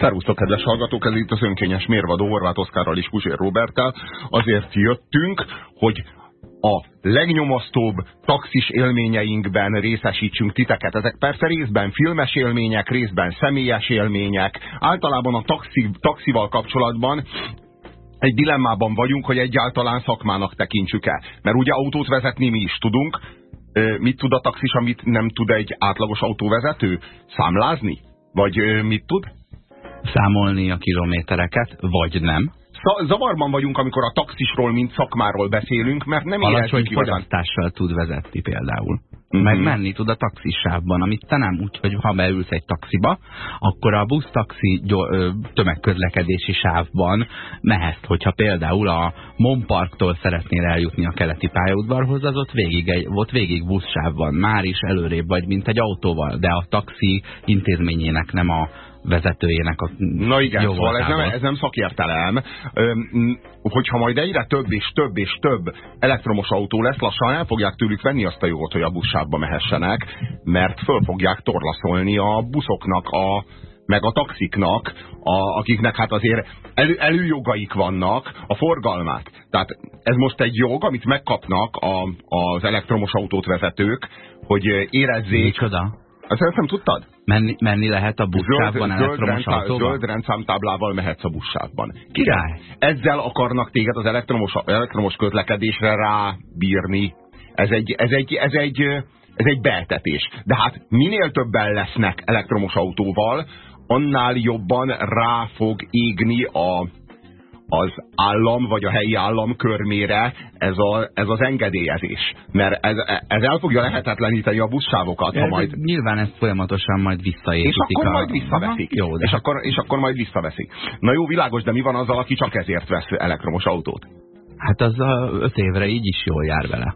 Szerusztok, kedves hallgatók, ez itt az önkényes mérvadó Horváth Oszkárral és Kuzsér Roberttel. Azért jöttünk, hogy a legnyomasztóbb taxis élményeinkben részesítsünk titeket. Ezek persze részben filmes élmények, részben személyes élmények. Általában a taxi, taxival kapcsolatban egy dilemmában vagyunk, hogy egyáltalán szakmának tekintsük-e. Mert ugye autót vezetni mi is tudunk. Mit tud a taxis, amit nem tud egy átlagos autóvezető? Számlázni? Vagy mit tud? Számolni a kilométereket, vagy nem. Zavarban vagyunk, amikor a taxisról, mint szakmáról beszélünk, mert nem Alacsony fogyasztással tud vezetni például. -huh. Meg menni tud a taxisávban, amit te nem úgy, hogy ha beülsz egy taxiba, akkor a busz-taxi tömegközlekedési sávban mehetsz, hogyha például a Monparktól szeretnél eljutni a keleti pályaudvarhoz, az ott végig, egy, ott végig buszsáv van, már is előrébb vagy, mint egy autóval, de a taxi intézményének nem a vezetőjének a Na igen, szóval ez nem, ez nem szakértelem. Hogyha majd egyre több és több és több elektromos autó lesz, lassan el fogják tőlük venni azt a jogot, hogy a buszsávba mehessenek, mert föl fogják torlaszolni a buszoknak a meg a taxiknak, a, akiknek hát azért elő, előjogaik vannak a forgalmát. Tehát ez most egy jog, amit megkapnak a, az elektromos autót vezetők, hogy érezzék... Micsoda? Ezt nem tudtad? Menni, menni lehet a buszsávban elektromos zöld, autóval? Zöld rendszámtáblával mehetsz a buszsávban. Király! Ezzel akarnak téged az elektromos, elektromos közlekedésre rábírni. Ez egy, ez egy, ez egy, ez egy beetetés. De hát minél többen lesznek elektromos autóval, annál jobban rá fog égni a, az állam, vagy a helyi állam körmére ez, a, ez az engedélyezés. Mert ez, ez el fogja lehetetleníteni a buszsávokat. Ha majd... Nyilván ezt folyamatosan majd visszaépítik. És akkor a... majd visszaveszik. Jó, de... és, akkor, és akkor majd visszaveszik. Na jó, világos, de mi van azzal, aki csak ezért vesz elektromos autót? Hát az öt évre így is jól jár vele.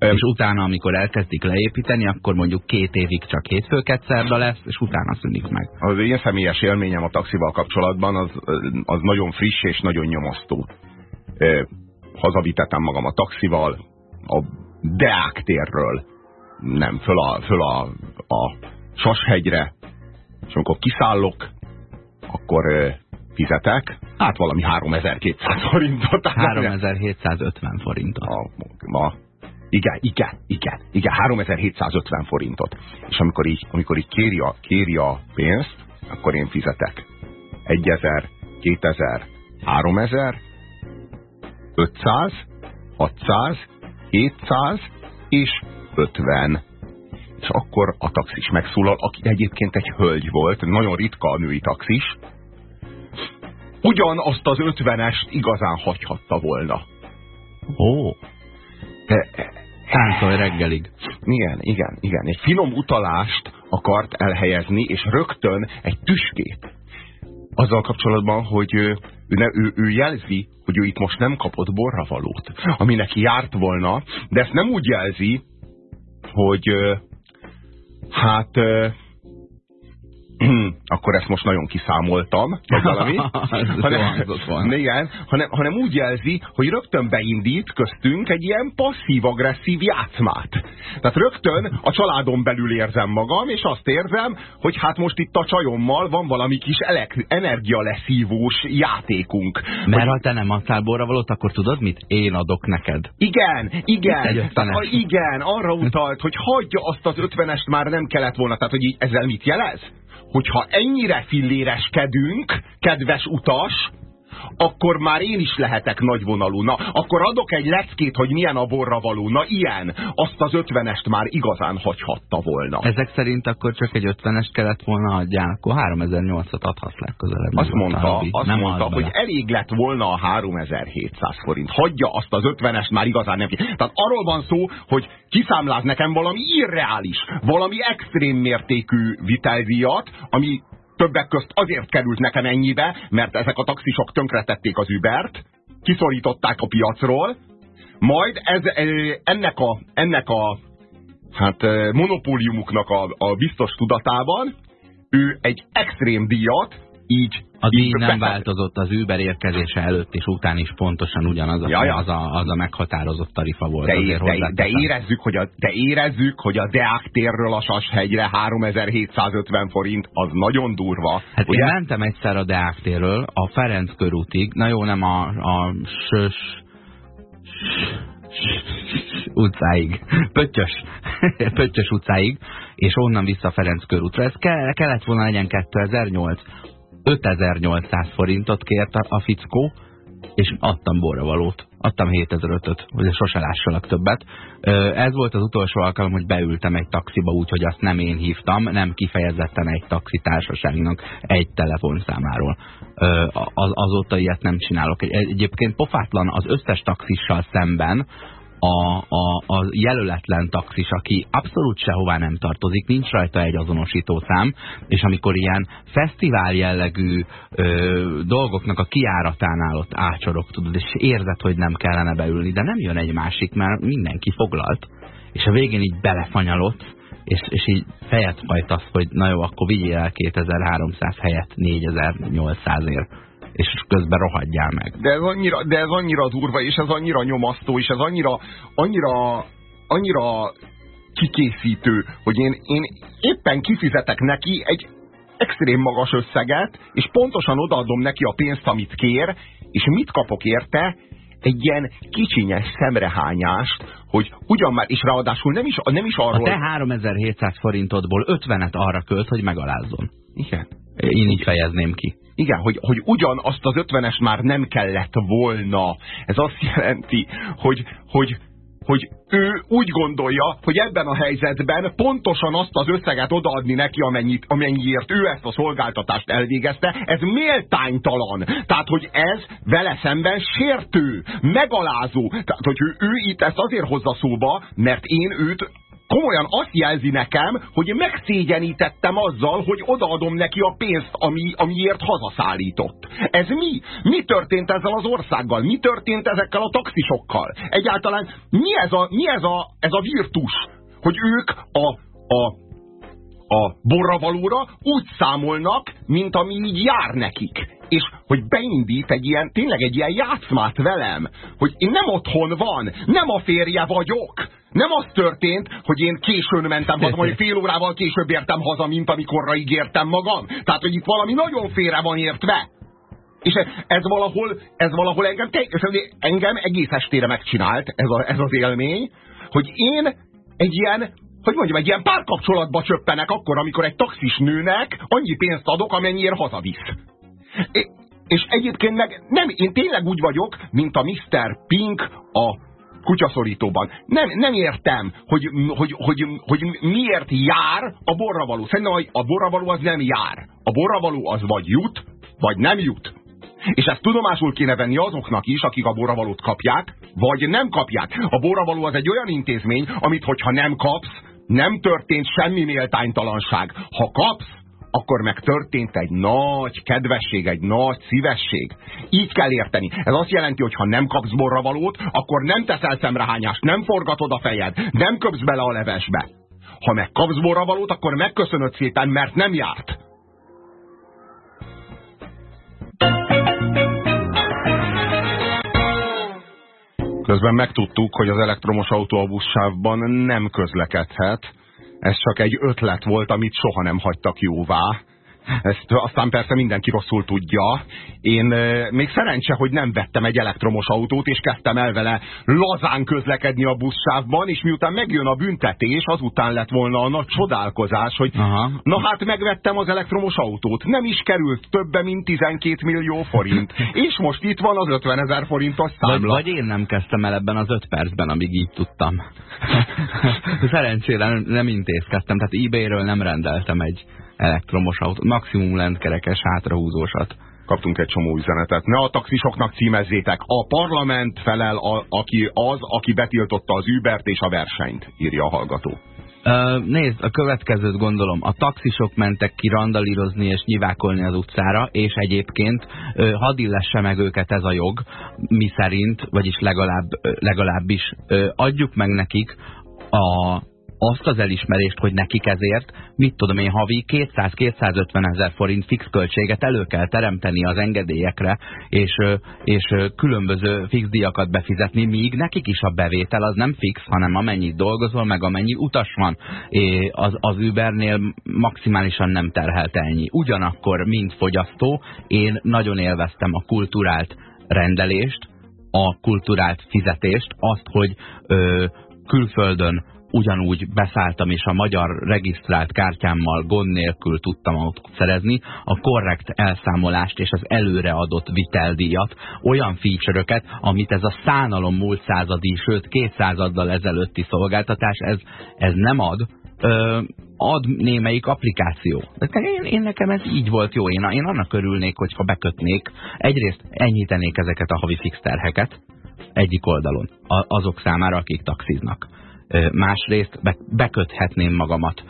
És utána, amikor elkezdik leépíteni, akkor mondjuk két évig csak hétfőket szerda lesz, és utána szűnik meg. Az én személyes élményem a taxival kapcsolatban az, az nagyon friss és nagyon nyomasztó. Hazavitettem magam a taxival, a Deák térről, nem, föl a, föl a, a Sashegyre, és amikor kiszállok, akkor fizetek, hát valami 3200 forintot. 3750 forintot. A, a igen, igen, igen, igen, 3750 forintot. És amikor így, amikor így kéri, a, kéri a pénzt, akkor én fizetek. 1000, 2000, 3000, 500, 600, 700 és 50. És akkor a taxis megszólal, aki egyébként egy hölgy volt, nagyon ritka a női taxis, ugyanazt az 50-est igazán hagyhatta volna. Ó. De Táncolj reggelig. Igen, igen, igen. Egy finom utalást akart elhelyezni, és rögtön egy tüskét. Azzal kapcsolatban, hogy ő, ő, ő, ő jelzi, hogy ő itt most nem kapott borravalót, ami neki járt volna, de ezt nem úgy jelzi, hogy hát akkor ezt most nagyon kiszámoltam, vagy valami. hanem, igen, hanem, hanem úgy jelzi, hogy rögtön beindít köztünk egy ilyen passzív-agresszív játszmát. Tehát rögtön a családon belül érzem magam, és azt érzem, hogy hát most itt a csajommal van valami kis energialeszívós játékunk. Mert hogy... ha te nem adtál valót, akkor tudod mit? Én adok neked. Igen, igen. Tehát, igen, arra utalt, hogy hagyja azt az ötvenest már nem kellett volna. Tehát, hogy így ezzel mit jelez? Hogyha ennyire filléreskedünk, kedves utas, akkor már én is lehetek nagyvonalú. Na, akkor adok egy leckét, hogy milyen a borra való. Na, ilyen. Azt az ötvenest már igazán hagyhatta volna. Ezek szerint akkor csak egy ötvenest kellett volna adjál, akkor 3008-at adhatsz legközelebb. Azt mondta, azt nem mondta hogy elég lett volna a 3700 forint. Hagyja azt az ötvenest már igazán nem. Tehát arról van szó, hogy kiszámláz nekem valami irreális, valami extrém mértékű vitelvíjat, ami többek közt azért került nekem ennyibe, mert ezek a taxisok tönkretették az Ubert, kiszorították a piacról, majd ez, ennek a, ennek a hát, monopóliumuknak a, a biztos tudatában ő egy extrém díjat így a díj nem változott az Uber érkezése előtt és után is pontosan ugyanaz a, ja, ja. Az, a, az a meghatározott tarifa volt. De, de, de, érezzük, hogy a, de érezzük, hogy a Deák térről a Sashegyre 3750 forint, az nagyon durva. Hát ugye? én mentem egyszer a Deák térről a Ferenc körútig, na jó, nem a, a sös utcáig, Pöttyös, Pöttyös utcáig, és onnan vissza Ferenc körútra. Ez ke kellett volna legyen 2008. 5800 forintot kért a, fickó, és adtam borravalót. Adtam 7005-öt, hogy sose lássalak többet. Ez volt az utolsó alkalom, hogy beültem egy taxiba úgy, hogy azt nem én hívtam, nem kifejezetten egy taxitársaságnak egy telefonszámáról. Az, azóta ilyet nem csinálok. Egyébként pofátlan az összes taxissal szemben, a, a, a jelöletlen taxis, aki abszolút sehová nem tartozik, nincs rajta egy azonosító szám, és amikor ilyen fesztivál jellegű ö, dolgoknak a kiáratánál ott ácsorok, tudod, és érzed, hogy nem kellene beülni, de nem jön egy másik, mert mindenki foglalt, és a végén így belefanyalott, és, és így fejet hajtasz, hogy na jó, akkor vigyél el 2300 helyett 4800 ért és közben rohadjál meg. De ez annyira, de ez annyira durva, és ez annyira nyomasztó, és ez annyira, annyira, annyira kikészítő, hogy én, én éppen kifizetek neki egy extrém magas összeget, és pontosan odaadom neki a pénzt, amit kér, és mit kapok érte? Egy ilyen kicsinyes szemrehányást, hogy ugyan már, és ráadásul nem is, nem is arról... A te 3700 forintodból 50-et arra költ, hogy megalázzon. Igen. Én így fejezném ki. Igen, hogy, hogy ugyanazt az ötvenes már nem kellett volna. Ez azt jelenti, hogy, hogy, hogy ő úgy gondolja, hogy ebben a helyzetben pontosan azt az összeget odaadni neki, amennyit, amennyiért ő ezt a szolgáltatást elvégezte, ez méltánytalan. Tehát, hogy ez vele szemben sértő, megalázó. Tehát, hogy ő, ő itt ezt azért hozza szóba, mert én őt komolyan azt jelzi nekem, hogy megszégyenítettem azzal, hogy odaadom neki a pénzt, ami, amiért hazaszállított. Ez mi? Mi történt ezzel az országgal? Mi történt ezekkel a taxisokkal? Egyáltalán mi ez a, mi ez a, ez a virtus, hogy ők a, a a borravalóra úgy számolnak, mint ami így jár nekik. És hogy beindít egy ilyen, tényleg egy ilyen játszmát velem, hogy én nem otthon van, nem a férje vagyok, nem az történt, hogy én későn mentem haza, vagy fél órával később értem haza, mint amikorra ígértem magam. Tehát, hogy itt valami nagyon félre van értve. És ez valahol, ez valahol engem, engem egész estére megcsinált ez, a, ez az élmény, hogy én egy ilyen, hogy mondjam, egy ilyen párkapcsolatba csöppenek akkor, amikor egy taxis nőnek annyi pénzt adok, amennyiért hazavisz. És egyébként meg nem, én tényleg úgy vagyok, mint a Mr. Pink a kutyaszorítóban. Nem, nem értem, hogy, hogy, hogy, hogy miért jár a borravaló. Szerintem a borravaló az nem jár. A borravaló az vagy jut, vagy nem jut. És ezt tudomásul kéne venni azoknak is, akik a borravalót kapják, vagy nem kapják. A borravaló az egy olyan intézmény, amit hogyha nem kapsz, nem történt semmi méltánytalanság. Ha kapsz, akkor meg történt egy nagy kedvesség, egy nagy szívesség. Így kell érteni. Ez azt jelenti, hogy ha nem kapsz borravalót, akkor nem teszel szemrehányást, nem forgatod a fejed, nem köpsz bele a levesbe. Ha meg kapsz borravalót, akkor megköszönöd szépen, mert nem járt. Közben megtudtuk, hogy az elektromos autó a buszsávban nem közlekedhet, ez csak egy ötlet volt, amit soha nem hagytak jóvá. Ezt aztán persze mindenki rosszul tudja. Én még szerencse, hogy nem vettem egy elektromos autót, és kezdtem el vele lazán közlekedni a buszsávban, és miután megjön a büntetés, azután lett volna a nagy csodálkozás, hogy Aha. na hát megvettem az elektromos autót. Nem is került többe, mint 12 millió forint. és most itt van az 50 ezer forintos számla. Vagy, vagy én nem kezdtem el ebben az 5 percben, amíg így tudtam. Szerencsére nem, nem intézkedtem, tehát eBay-ről nem rendeltem egy elektromos autó, maximum lentkerekes hátrahúzósat. Kaptunk egy csomó üzenetet. Ne a taxisoknak címezzétek. A parlament felel, a, aki az, aki betiltotta az Ubert és a versenyt, írja a hallgató. Uh, nézd, a következőt gondolom. A taxisok mentek ki randalírozni és nyivákolni az utcára, és egyébként uh, hadd illesse meg őket ez a jog, mi szerint, vagyis legalább, uh, legalábbis uh, adjuk meg nekik a azt az elismerést, hogy nekik ezért, mit tudom én, havi 200-250 ezer forint fix költséget elő kell teremteni az engedélyekre, és, és különböző fix díjakat befizetni, míg nekik is a bevétel az nem fix, hanem amennyit dolgozol, meg amennyi utas van. Az, az Ubernél maximálisan nem terhelt ennyi. Ugyanakkor, mint fogyasztó, én nagyon élveztem a kulturált rendelést, a kulturált fizetést, azt, hogy ö, külföldön ugyanúgy beszálltam, és a magyar regisztrált kártyámmal gond nélkül tudtam autót szerezni, a korrekt elszámolást és az előre adott viteldíjat, olyan feature amit ez a szánalom múlt századi, sőt két századdal ezelőtti szolgáltatás, ez, ez nem ad, ö, ad némelyik applikáció. De én, én nekem ez így volt jó. Én, én annak örülnék, hogyha bekötnék. Egyrészt enyhítenék ezeket a havi fix terheket egyik oldalon, azok számára, akik taxiznak. Másrészt be, beköthetném magamat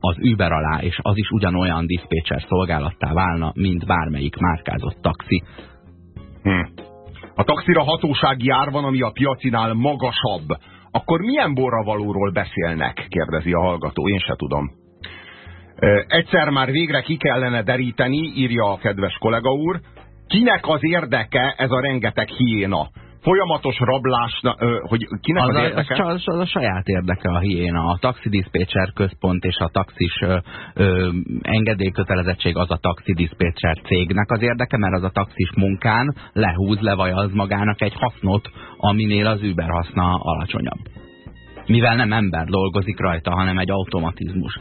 az Uber alá, és az is ugyanolyan diszpécser szolgálattá válna, mint bármelyik márkázott taxi. Hm. A taxira hatósági ár van, ami a piacinál magasabb akkor milyen borravalóról beszélnek? kérdezi a hallgató, én se tudom. Egyszer már végre ki kellene deríteni, írja a kedves kollega úr, kinek az érdeke ez a rengeteg hiéna? Folyamatos rablás, hogy kinek az, az érdeke? Az, az a saját érdeke a hiéna. A taxidiszpécser központ és a taxis ö, ö, engedélykötelezettség az a taxidiszpécser cégnek az érdeke, mert az a taxis munkán lehúz, levajaz magának egy hasznot, aminél az Uber haszna alacsonyabb. Mivel nem ember dolgozik rajta, hanem egy automatizmus.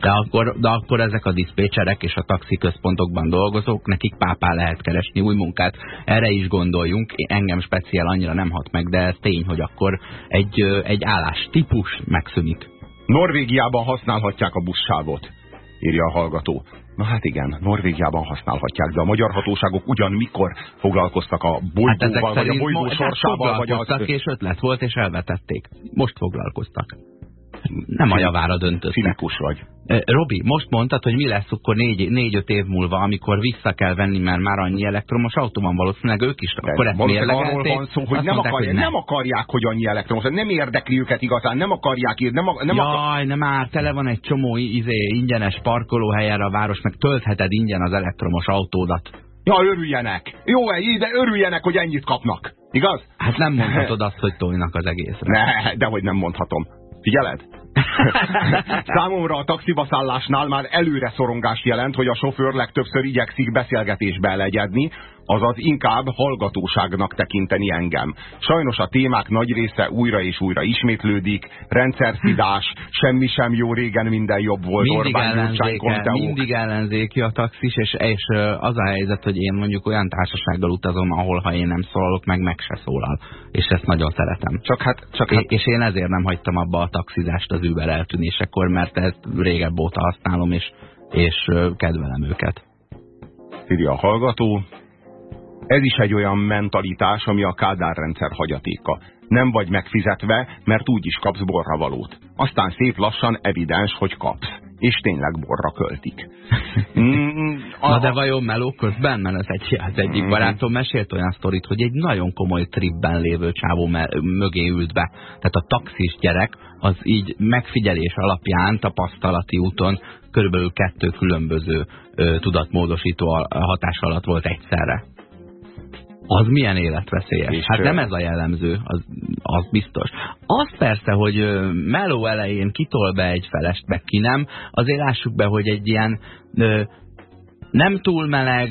De akkor, de akkor ezek a diszpécserek és a taxiközpontokban dolgozók, nekik pápá lehet keresni új munkát. Erre is gondoljunk, engem speciál annyira nem hat meg, de ez tény, hogy akkor egy, egy állás típus megszűnik. Norvégiában használhatják a buszsávot, írja a hallgató. Na hát igen, Norvégiában használhatják, de a magyar hatóságok ugyan mikor foglalkoztak a bolygóval, hát vagy a bolygó sorsával, vagy az... és ötlet volt, és elvetették. Most foglalkoztak nem a javára döntött. Cinikus vagy. Robi, most mondtad, hogy mi lesz akkor négy-öt négy, év múlva, amikor vissza kell venni, mert már annyi elektromos autó van, valószínűleg ők is. De akkor ezt arról van szó, hogy nem, akarják, hogy nem akarják, hogy annyi elektromos, nem érdekli őket igazán, nem akarják ír, nem, nem Jaj, akar... nem már, tele van egy csomó izé, ingyenes parkolóhelyen a város, meg töltheted ingyen az elektromos autódat. Ja, örüljenek. Jó, de örüljenek, hogy ennyit kapnak. Igaz? Hát nem mondhatod azt, hogy tojnak az egészre. Ne, de hogy nem mondhatom. Figyeled? Számomra a taxibaszállásnál már előre szorongást jelent, hogy a sofőr legtöbbször igyekszik beszélgetésbe legyedni, azaz inkább hallgatóságnak tekinteni engem. Sajnos a témák nagy része újra és újra ismétlődik, rendszerszidás, semmi sem jó, régen minden jobb volt. Mindig, ellenzéke, mindig ellenzéki a taxis, és, és az a helyzet, hogy én mondjuk olyan társasággal utazom, ahol ha én nem szólalok, meg meg se szólal. És ezt nagyon szeretem. Csak hát, csak hát... És én ezért nem hagytam abba a taxizást az Uber eltűnésekor, mert ezt régebb óta használom, és, és kedvelem őket. Írja a hallgató, ez is egy olyan mentalitás, ami a Kádár rendszer hagyatéka. Nem vagy megfizetve, mert úgy is kapsz borravalót. Aztán szép lassan evidens, hogy kapsz. És tényleg borra költik. Mm, a... Na de vajon meló közben? Mert az, egy, az egyik mm. barátom mesélt olyan sztorit, hogy egy nagyon komoly tripben lévő csávó mögé ült be. Tehát a taxis gyerek az így megfigyelés alapján, tapasztalati úton körülbelül kettő különböző ö, tudatmódosító hatás alatt volt egyszerre. Az milyen életveszélyes? És hát nem ez a jellemző, az, az biztos. Az persze, hogy meló elején kitol be egy felest, meg ki nem, azért lássuk be, hogy egy ilyen nem túl meleg,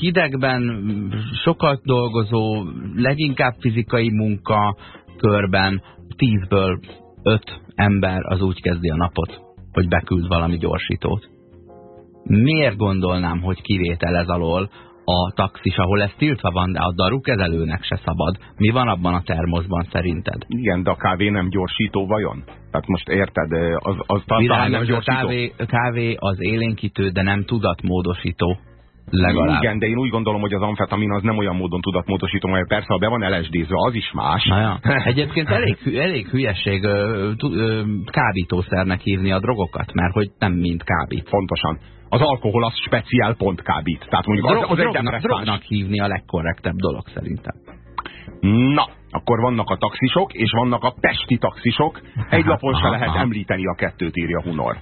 hidegben sokat dolgozó, leginkább fizikai munka körben tízből öt ember az úgy kezdi a napot, hogy beküld valami gyorsítót. Miért gondolnám, hogy kivétel ez alól, a taxis, ahol ez tiltva van, de a darukezelőnek se szabad. Mi van abban a termoszban szerinted? Igen, de a kávé nem gyorsító vajon? Tehát most érted, az, az talán nem gyorsító. A kávé, kávé az élénkítő, de nem tudatmódosító. Legalább. Igen, de én úgy gondolom, hogy az amfetamin az nem olyan módon tudatmódosító, mert persze, ha be van lsd az is más. Ja. Egyébként elég, elég hülyeség ö, ö, kábítószernek hívni a drogokat, mert hogy nem mind kábít. Pontosan az alkohol az speciál pont kábít. Tehát mondjuk az, az egy drognak hívni a legkorrektebb dolog szerintem. Na, akkor vannak a taxisok, és vannak a pesti taxisok. Egy lapon se lehet említeni a kettőt, írja Hunor.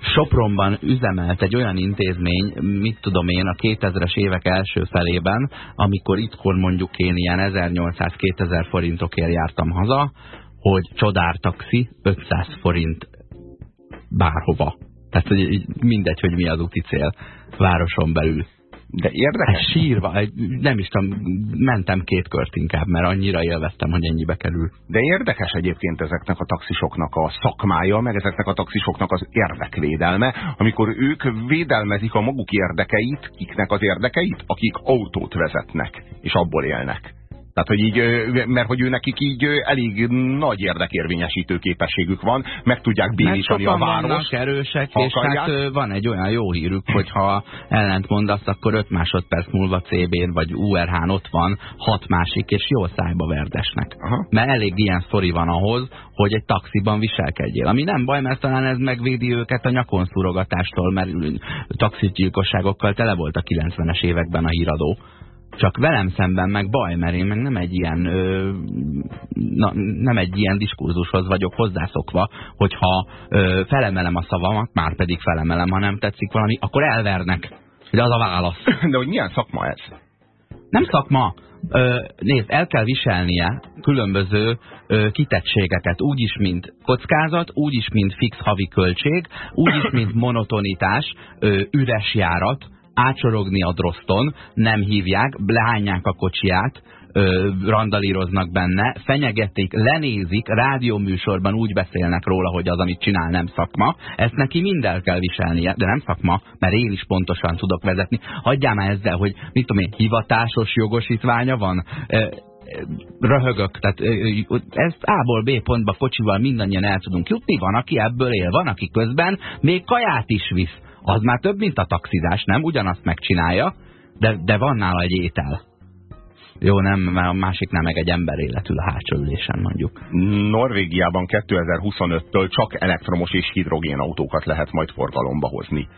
Sopronban üzemelt egy olyan intézmény, mit tudom én, a 2000-es évek első felében, amikor itthon mondjuk én ilyen 1800-2000 forintokért jártam haza, hogy csodár taxi 500 forint bárhova. Tehát hogy mindegy, hogy mi az úti cél városon belül. De érdekes. Hát sírva, nem is tudom, mentem két kört inkább, mert annyira élveztem, hogy ennyibe kerül. De érdekes egyébként ezeknek a taxisoknak a szakmája, meg ezeknek a taxisoknak az érdekvédelme, amikor ők védelmezik a maguk érdekeit, kiknek az érdekeit, akik autót vezetnek, és abból élnek. Tehát, hogy így, mert hogy ő nekik így elég nagy érdekérvényesítő képességük van, meg tudják bénítani a város. erősek, és hát van egy olyan jó hírük, hogy ha ellent mondasz, akkor 5 másodperc múlva CB-n vagy URH-n ott van hat másik, és jó szájba verdesnek. Aha. Mert elég ilyen sztori van ahhoz, hogy egy taxiban viselkedjél. Ami nem baj, mert talán ez megvédi őket a nyakon szurogatástól, mert taxigyilkosságokkal tele volt a 90-es években a híradó. Csak velem szemben meg baj, mert én meg nem egy ilyen, ö, na, nem egy ilyen diskurzushoz vagyok hozzászokva, hogyha ö, felemelem a szavamat, már pedig felemelem, ha nem tetszik valami, akkor elvernek. De az a válasz. De hogy milyen szakma ez? Nem szakma. Ö, nézd, el kell viselnie különböző ö, kitettségeket, úgyis, mint kockázat, úgyis, mint fix havi költség, úgyis, mint monotonitás, ö, üres járat, ácsorogni a droszton, nem hívják, lehányják a kocsiját, ö, randalíroznak benne, fenyegetik, lenézik, rádióműsorban úgy beszélnek róla, hogy az, amit csinál, nem szakma. Ezt neki minden kell viselnie, de nem szakma, mert én is pontosan tudok vezetni. Hagyjál már ezzel, hogy mit tudom én, hivatásos jogosítványa van, ö, röhögök, tehát ezt A-ból B pontba kocsival mindannyian el tudunk jutni, van, aki ebből él, van, aki közben még kaját is visz az már több, mint a taxizás, nem? Ugyanazt megcsinálja, de, de van nála egy étel. Jó, nem, mert a másik nem meg egy ember életül a hátsó ülésen mondjuk. Norvégiában 2025-től csak elektromos és hidrogén autókat lehet majd forgalomba hozni.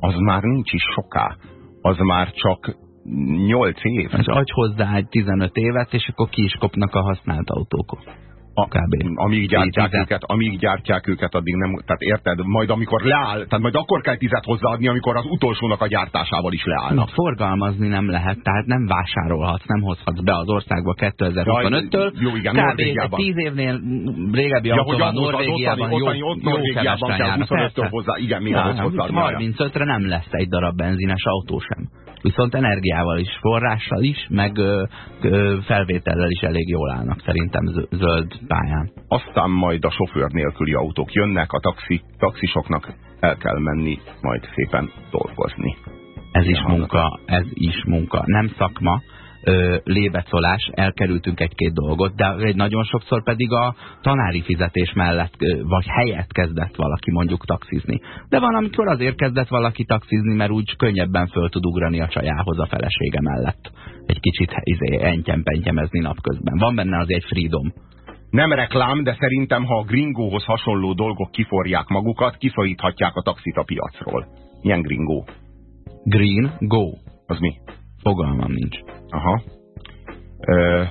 Az már nincs is soká. Az már csak 8 év. És adj hozzá egy 15 évet, és akkor ki is kopnak a használt autók a, kb. Amíg gyártják, őket, amíg gyártják őket, addig nem, tehát érted, majd amikor leáll, tehát majd akkor kell tizet hozzáadni, amikor az utolsónak a gyártásával is leállnak. Na, forgalmazni nem lehet, tehát nem vásárolhatsz, nem hozhatsz be az országba 2025-től. Jó, igen, kb. Norvégiában. 10 évnél régebbi ja, autóban Norvégiában, ott, jó, ott, Norvégiában kell 25-től hozzá, igen, még ahhoz hozzá. 35-re nem lesz egy darab benzines autó sem. Viszont energiával is, forrással is, meg ö, ö, felvétellel is elég jól állnak szerintem zöld pályán. Aztán majd a sofőr nélküli autók jönnek, a taxi, taxisoknak el kell menni majd szépen dolgozni. Ez is munka, ez is munka. Nem szakma, ö, lébecolás, elkerültünk egy-két dolgot, de egy nagyon sokszor pedig a tanári fizetés mellett, ö, vagy helyett kezdett valaki mondjuk taxizni. De van, amikor azért kezdett valaki taxizni, mert úgy könnyebben föl tud ugrani a csajához a felesége mellett. Egy kicsit izé, entyem-pentyemezni napközben. Van benne az egy freedom. Nem reklám, de szerintem, ha a gringóhoz hasonló dolgok kiforják magukat, kiszoríthatják a taxit a piacról. Milyen gringó? Green Go. Az mi? Fogalmam nincs. Aha. Ö,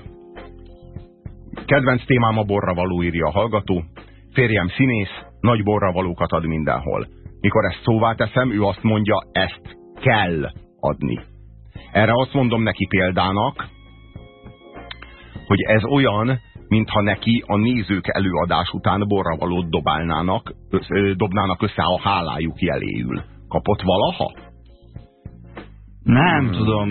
kedvenc témám a borra való, írja a hallgató. Férjem színész, nagy borra valókat ad mindenhol. Mikor ezt szóvá teszem, ő azt mondja, ezt kell adni. Erre azt mondom neki példának, hogy ez olyan, mintha neki a nézők előadás után borra valót dobálnának, dobnának össze a hálájuk jeléül. Kapott valaha? Nem hmm. tudom,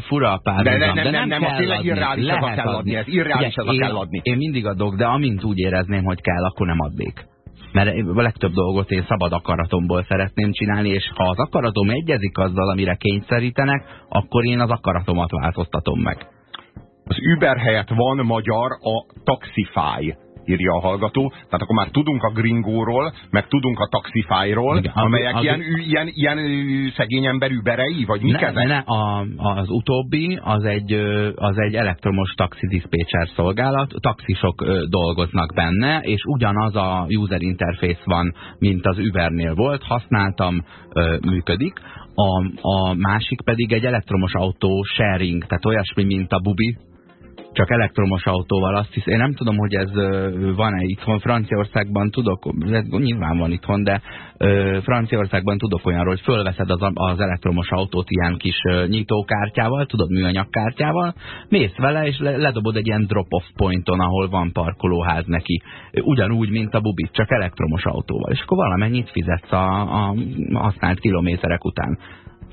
fura a pár. De, de, nem, nem, nem, nem, nem tényleg irreális ez a kell adni. Ez irreális ez a kell adni. Én mindig adok, de amint úgy érezném, hogy kell, akkor nem adnék. Mert a legtöbb dolgot én szabad akaratomból szeretném csinálni, és ha az akaratom egyezik azzal, amire kényszerítenek, akkor én az akaratomat változtatom meg. Az Uber helyett van magyar a Taxify írja a hallgató. Tehát akkor már tudunk a gringóról, meg tudunk a taxifájról, amelyek az, ilyen, ilyen, ilyen szegény ember überei, vagy mik ne, ezek? Ne, a, az utóbbi az egy, az egy elektromos taxi dispatcher szolgálat, taxisok dolgoznak benne, és ugyanaz a user interface van, mint az Ubernél volt, használtam, működik. A, a másik pedig egy elektromos autó sharing, tehát olyasmi, mint a Bubi, csak elektromos autóval. Azt hisz, én nem tudom, hogy ez van-e itthon. Franciaországban tudok, nyilván van itthon, de Franciaországban tudok olyanról, hogy fölveszed az, az elektromos autót ilyen kis nyitókártyával, tudod, műanyagkártyával, mész vele, és ledobod egy ilyen drop-off pointon, ahol van parkolóház neki. Ugyanúgy, mint a bubit, csak elektromos autóval. És akkor valamennyit fizetsz a, a használt kilométerek után.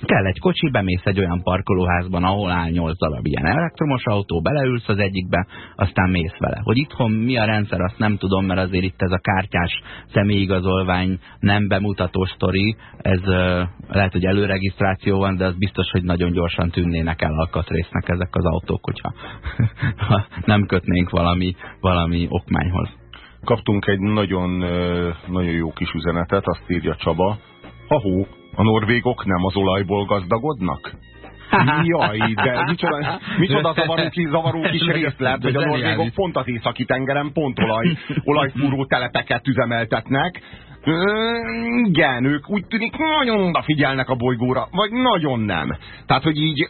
Kell egy kocsi, bemész egy olyan parkolóházban, ahol áll 8 darab ilyen elektromos autó, beleülsz az egyikbe, aztán mész vele. Hogy itthon mi a rendszer, azt nem tudom, mert azért itt ez a kártyás személyigazolvány nem bemutató sztori, ez lehet, hogy előregisztráció van, de az biztos, hogy nagyon gyorsan tűnnének el alkatrésznek ezek az autók, hogyha ha nem kötnénk valami, valami okmányhoz. Kaptunk egy nagyon, nagyon jó kis üzenetet, azt írja Csaba. Ha hó, a norvégok nem az olajból gazdagodnak? Jaj, de micsoda, micsoda zavaró kis, zavaró kis részlet, hogy a norvégok pont az északi tengeren pont olaj, olajfúró telepeket üzemeltetnek, igen, ők úgy tűnik nagyon odafigyelnek a bolygóra, vagy nagyon nem. Tehát, hogy így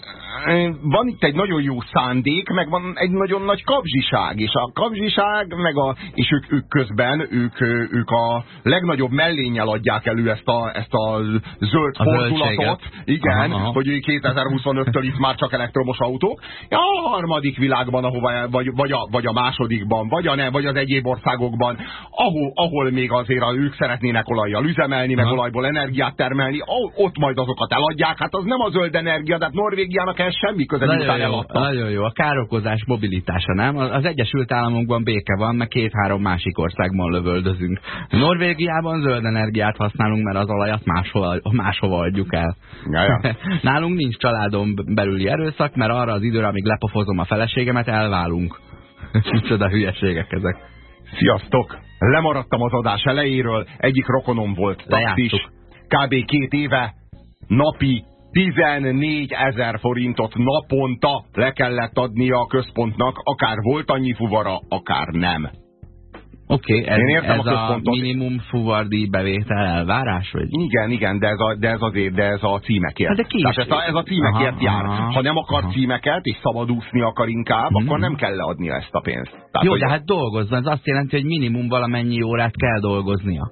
van itt egy nagyon jó szándék, meg van egy nagyon nagy kapzsiság, és a kapzsiság, meg a, és ők, ők közben, ők, ők a legnagyobb mellénnyel adják elő ezt a, ezt a zöld a fordulatot, igen, aha, aha. hogy 2025-től itt már csak elektromos autók. Ja, a harmadik világban, ahova, vagy, vagy, a, vagy a másodikban, vagy, a ne, vagy az egyéb országokban, ahol, ahol még azért a, ők szeretnék szeretnének olajjal üzemelni, meg olajból energiát termelni, ott majd azokat eladják. Hát az nem a zöld energia, de hát Norvégiának ez semmi köze, nagyon jó, Nagyon jó, a károkozás mobilitása, nem? Az Egyesült Államokban béke van, meg két-három másik országban lövöldözünk. Norvégiában zöld energiát használunk, mert az olajat máshova, máshova adjuk el. Jaja. Nálunk nincs családon belüli erőszak, mert arra az időre, amíg lepofozom a feleségemet, elválunk. Micsoda hülyeségek ezek. Sziasztok! Lemaradtam az adás elejéről, egyik rokonom volt taxis, kb. két éve, napi 14 ezer forintot naponta le kellett adnia a központnak, akár volt annyi fuvara, akár nem. Oké, okay, ez, Én értem ez a, a minimum fuvardi bevétel elvárás? Vagy? Igen, igen, de ez, a, de ez azért, de ez a címekért. Hát de ki Tehát ez a, ez a címekért aha, jár. Aha, ha nem akar aha. címeket, és szabadúszni akar inkább, hmm. akkor nem kell leadnia ezt a pénzt. Tehát, Jó, hogy... de hát dolgozzon, ez azt jelenti, hogy minimum valamennyi órát kell dolgoznia.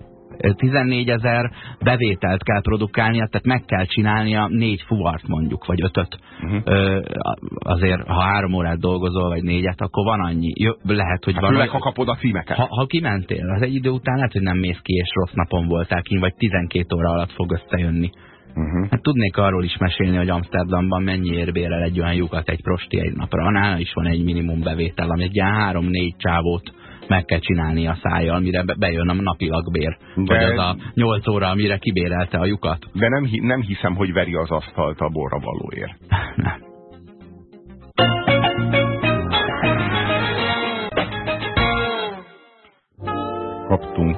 14 ezer bevételt kell produkálnia, tehát meg kell csinálnia négy fuvart mondjuk, vagy ötöt. Uh mhm. -huh. azért, ha három órát dolgozol, vagy négyet, akkor van annyi. Jó, lehet, hogy hát van. Főleg, ha kapod a címeket. Ha, ha kimentél, az egy idő után lehet, hogy nem mész ki, és rossz napon voltál ki, vagy 12 óra alatt fog összejönni. Uh mhm. -huh. Hát tudnék arról is mesélni, hogy Amsterdamban mennyi érbérel egy olyan lyukat egy prosti egy napra. Nála is van egy minimum bevétel, ami egy ilyen három-négy csávót meg kell csinálni a szájjal, mire bejön a napi lakbér. De... Vagy az a nyolc óra, amire kibérelte a lyukat. De nem, nem hiszem, hogy veri az asztalt a borra valóért. nem. Kaptunk.